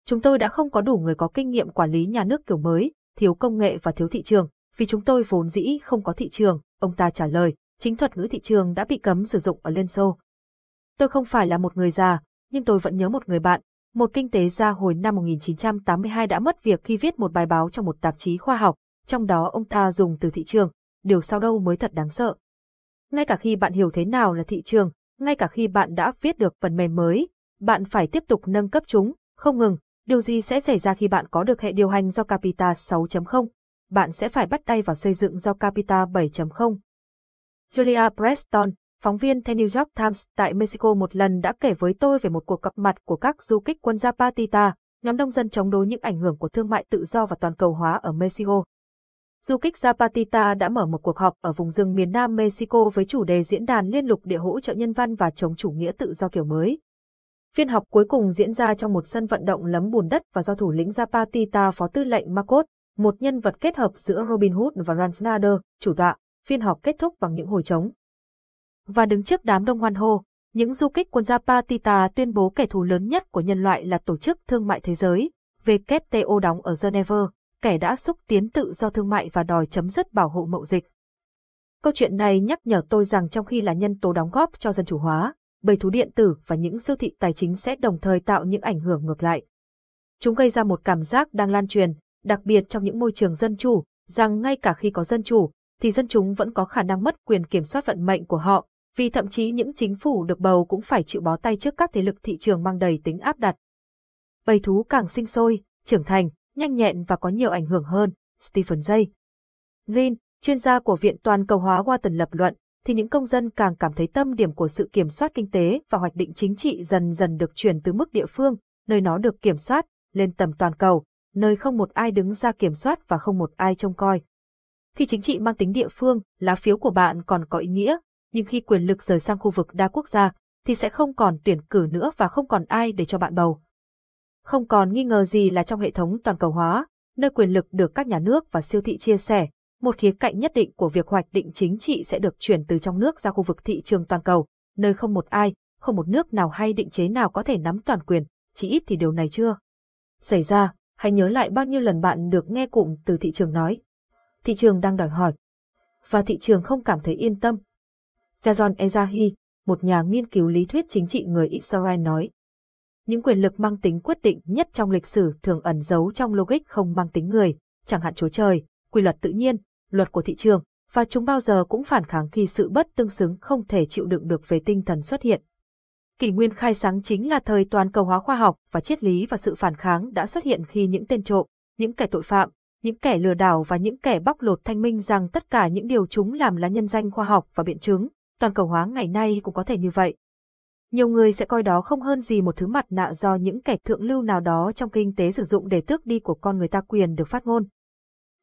Chúng tôi đã không có đủ người có kinh nghiệm quản lý nhà nước kiểu mới, thiếu công nghệ và thiếu thị trường, vì chúng tôi vốn dĩ không có thị trường, ông ta trả lời, chính thuật ngữ thị trường đã bị cấm sử dụng ở Liên Xô. Tôi không phải là một người già, nhưng tôi vẫn nhớ một người bạn, một kinh tế gia hồi năm 1982 đã mất việc khi viết một bài báo trong một tạp chí khoa học, trong đó ông ta dùng từ thị trường, điều sau đâu mới thật đáng sợ. Ngay cả khi bạn hiểu thế nào là thị trường, ngay cả khi bạn đã viết được phần mềm mới, bạn phải tiếp tục nâng cấp chúng, không ngừng. Điều gì sẽ xảy ra khi bạn có được hệ điều hành do Capita 6.0? Bạn sẽ phải bắt tay vào xây dựng do Capita 7.0. Julia Preston, phóng viên The New York Times tại Mexico một lần đã kể với tôi về một cuộc gặp mặt của các du kích quân Zapatita, nhóm nông dân chống đối những ảnh hưởng của thương mại tự do và toàn cầu hóa ở Mexico. Du kích Zapatita đã mở một cuộc họp ở vùng rừng miền Nam Mexico với chủ đề diễn đàn liên lục địa hỗ trợ nhân văn và chống chủ nghĩa tự do kiểu mới. Phiên họp cuối cùng diễn ra trong một sân vận động lấm bùn đất và do thủ lĩnh Zapatita phó tư lệnh Marcos, một nhân vật kết hợp giữa Robin Hood và Ralph Nader, chủ tọa, phiên họp kết thúc bằng những hồi trống. Và đứng trước đám đông hoan hô, những du kích quân Zapatita tuyên bố kẻ thù lớn nhất của nhân loại là Tổ chức Thương mại Thế giới, WTO đóng ở Geneva, kẻ đã xúc tiến tự do thương mại và đòi chấm dứt bảo hộ mậu dịch. Câu chuyện này nhắc nhở tôi rằng trong khi là nhân tố đóng góp cho dân chủ hóa, bầy thú điện tử và những siêu thị tài chính sẽ đồng thời tạo những ảnh hưởng ngược lại. Chúng gây ra một cảm giác đang lan truyền, đặc biệt trong những môi trường dân chủ, rằng ngay cả khi có dân chủ, thì dân chúng vẫn có khả năng mất quyền kiểm soát vận mệnh của họ, vì thậm chí những chính phủ được bầu cũng phải chịu bó tay trước các thế lực thị trường mang đầy tính áp đặt. Bầy thú càng sinh sôi, trưởng thành, nhanh nhẹn và có nhiều ảnh hưởng hơn, Stephen Jay. Vin, chuyên gia của Viện Toàn cầu hóa Wharton lập luận, thì những công dân càng cảm thấy tâm điểm của sự kiểm soát kinh tế và hoạch định chính trị dần dần được chuyển từ mức địa phương, nơi nó được kiểm soát, lên tầm toàn cầu, nơi không một ai đứng ra kiểm soát và không một ai trông coi. Khi chính trị mang tính địa phương, lá phiếu của bạn còn có ý nghĩa, nhưng khi quyền lực rời sang khu vực đa quốc gia, thì sẽ không còn tuyển cử nữa và không còn ai để cho bạn bầu. Không còn nghi ngờ gì là trong hệ thống toàn cầu hóa, nơi quyền lực được các nhà nước và siêu thị chia sẻ, một khía cạnh nhất định của việc hoạch định chính trị sẽ được chuyển từ trong nước ra khu vực thị trường toàn cầu, nơi không một ai, không một nước nào hay định chế nào có thể nắm toàn quyền, chỉ ít thì điều này chưa. Xảy ra, hãy nhớ lại bao nhiêu lần bạn được nghe cụm từ thị trường nói. Thị trường đang đòi hỏi. Và thị trường không cảm thấy yên tâm. Jason Ezahi, một nhà nghiên cứu lý thuyết chính trị người Israel nói. Những quyền lực mang tính quyết định nhất trong lịch sử thường ẩn giấu trong logic không mang tính người, chẳng hạn chúa trời, quy luật tự nhiên, luật của thị trường, và chúng bao giờ cũng phản kháng khi sự bất tương xứng không thể chịu đựng được về tinh thần xuất hiện. Kỷ nguyên khai sáng chính là thời toàn cầu hóa khoa học và triết lý và sự phản kháng đã xuất hiện khi những tên trộm, những kẻ tội phạm, những kẻ lừa đảo và những kẻ bóc lột thanh minh rằng tất cả những điều chúng làm là nhân danh khoa học và biện chứng, toàn cầu hóa ngày nay cũng có thể như vậy. Nhiều người sẽ coi đó không hơn gì một thứ mặt nạ do những kẻ thượng lưu nào đó trong kinh tế sử dụng để tước đi của con người ta quyền được phát ngôn.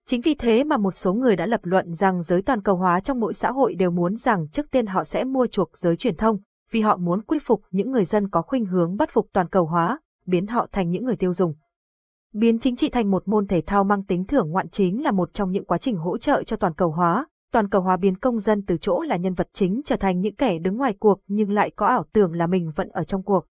Chính vì thế mà một số người đã lập luận rằng giới toàn cầu hóa trong mỗi xã hội đều muốn rằng trước tiên họ sẽ mua chuộc giới truyền thông, vì họ muốn quy phục những người dân có khuynh hướng bất phục toàn cầu hóa, biến họ thành những người tiêu dùng. Biến chính trị thành một môn thể thao mang tính thưởng ngoạn chính là một trong những quá trình hỗ trợ cho toàn cầu hóa, toàn cầu hóa biến công dân từ chỗ là nhân vật chính trở thành những kẻ đứng ngoài cuộc nhưng lại có ảo tưởng là mình vẫn ở trong cuộc.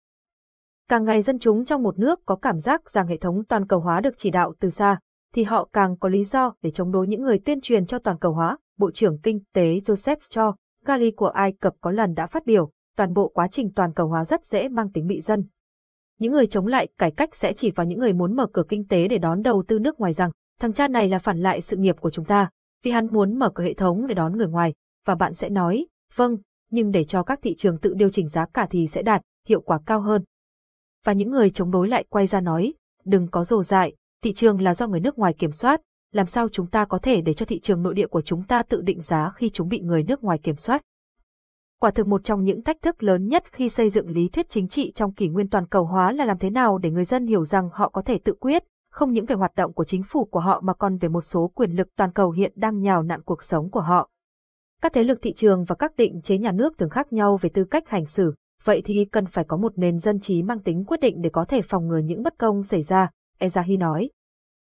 Càng ngày dân chúng trong một nước có cảm giác rằng hệ thống toàn cầu hóa được chỉ đạo từ xa, thì họ càng có lý do để chống đối những người tuyên truyền cho toàn cầu hóa. Bộ trưởng Kinh tế Joseph Cho, Gali của Ai Cập có lần đã phát biểu, toàn bộ quá trình toàn cầu hóa rất dễ mang tính bị dân. Những người chống lại cải cách sẽ chỉ vào những người muốn mở cửa kinh tế để đón đầu tư nước ngoài rằng, thằng cha này là phản lại sự nghiệp của chúng ta, vì hắn muốn mở cửa hệ thống để đón người ngoài, và bạn sẽ nói, vâng, nhưng để cho các thị trường tự điều chỉnh giá cả thì sẽ đạt hiệu quả cao hơn. Và những người chống đối lại quay ra nói, đừng có rồ dại, thị trường là do người nước ngoài kiểm soát, làm sao chúng ta có thể để cho thị trường nội địa của chúng ta tự định giá khi chúng bị người nước ngoài kiểm soát. Quả thực một trong những thách thức lớn nhất khi xây dựng lý thuyết chính trị trong kỷ nguyên toàn cầu hóa là làm thế nào để người dân hiểu rằng họ có thể tự quyết, không những về hoạt động của chính phủ của họ mà còn về một số quyền lực toàn cầu hiện đang nhào nặn cuộc sống của họ. Các thế lực thị trường và các định chế nhà nước thường khác nhau về tư cách hành xử, vậy thì cần phải có một nền dân trí mang tính quyết định để có thể phòng ngừa những bất công xảy ra, Ezahi nói.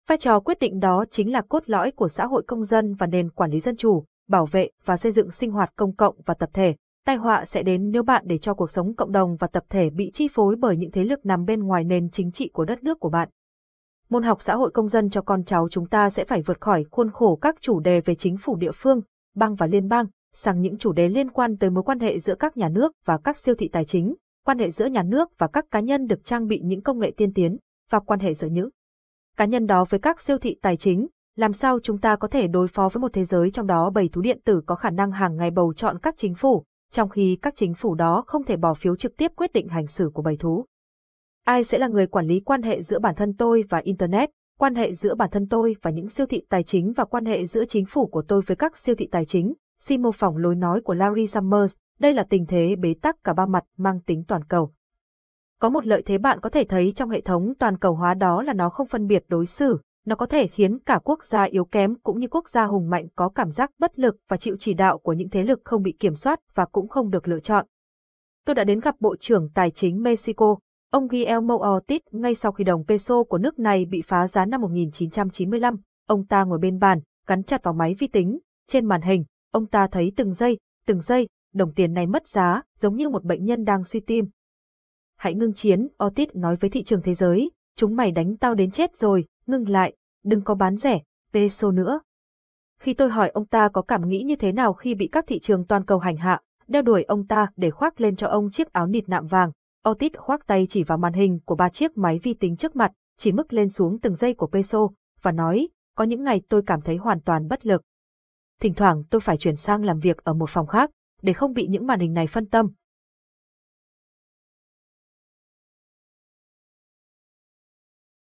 Vai trò quyết định đó chính là cốt lõi của xã hội công dân và nền quản lý dân chủ, bảo vệ và xây dựng sinh hoạt công cộng và tập thể. Tai họa sẽ đến nếu bạn để cho cuộc sống cộng đồng và tập thể bị chi phối bởi những thế lực nằm bên ngoài nền chính trị của đất nước của bạn. Môn học xã hội công dân cho con cháu chúng ta sẽ phải vượt khỏi khuôn khổ các chủ đề về chính phủ địa phương, bang và liên bang, sang những chủ đề liên quan tới mối quan hệ giữa các nhà nước và các siêu thị tài chính, quan hệ giữa nhà nước và các cá nhân được trang bị những công nghệ tiên tiến, và quan hệ giữa những cá nhân đó với các siêu thị tài chính, làm sao chúng ta có thể đối phó với một thế giới trong đó bầy thú điện tử có khả năng hàng ngày bầu chọn các chính phủ, trong khi các chính phủ đó không thể bỏ phiếu trực tiếp quyết định hành xử của bầy thú. Ai sẽ là người quản lý quan hệ giữa bản thân tôi và Internet, quan hệ giữa bản thân tôi và những siêu thị tài chính và quan hệ giữa chính phủ của tôi với các siêu thị tài chính, xin mô phỏng lối nói của Larry Summers, đây là tình thế bế tắc cả ba mặt mang tính toàn cầu. Có một lợi thế bạn có thể thấy trong hệ thống toàn cầu hóa đó là nó không phân biệt đối xử, nó có thể khiến cả quốc gia yếu kém cũng như quốc gia hùng mạnh có cảm giác bất lực và chịu chỉ đạo của những thế lực không bị kiểm soát và cũng không được lựa chọn. Tôi đã đến gặp Bộ trưởng Tài chính Mexico, ông Guillermo Ortiz ngay sau khi đồng peso của nước này bị phá giá năm 1995. Ông ta ngồi bên bàn, gắn chặt vào máy vi tính, trên màn hình, ông ta thấy từng giây, từng giây, đồng tiền này mất giá, giống như một bệnh nhân đang suy tim. Hãy ngưng chiến, Ortiz nói với thị trường thế giới, chúng mày đánh tao đến chết rồi, ngưng lại, đừng có bán rẻ, peso nữa. Khi tôi hỏi ông ta có cảm nghĩ như thế nào khi bị các thị trường toàn cầu hành hạ, đeo đuổi ông ta để khoác lên cho ông chiếc áo nịt nạm vàng, Otis khoác tay chỉ vào màn hình của ba chiếc máy vi tính trước mặt, chỉ mức lên xuống từng giây của peso, và nói, có những ngày tôi cảm thấy hoàn toàn bất lực. Thỉnh thoảng tôi phải chuyển sang làm việc ở một phòng khác, để không bị những màn hình này phân tâm,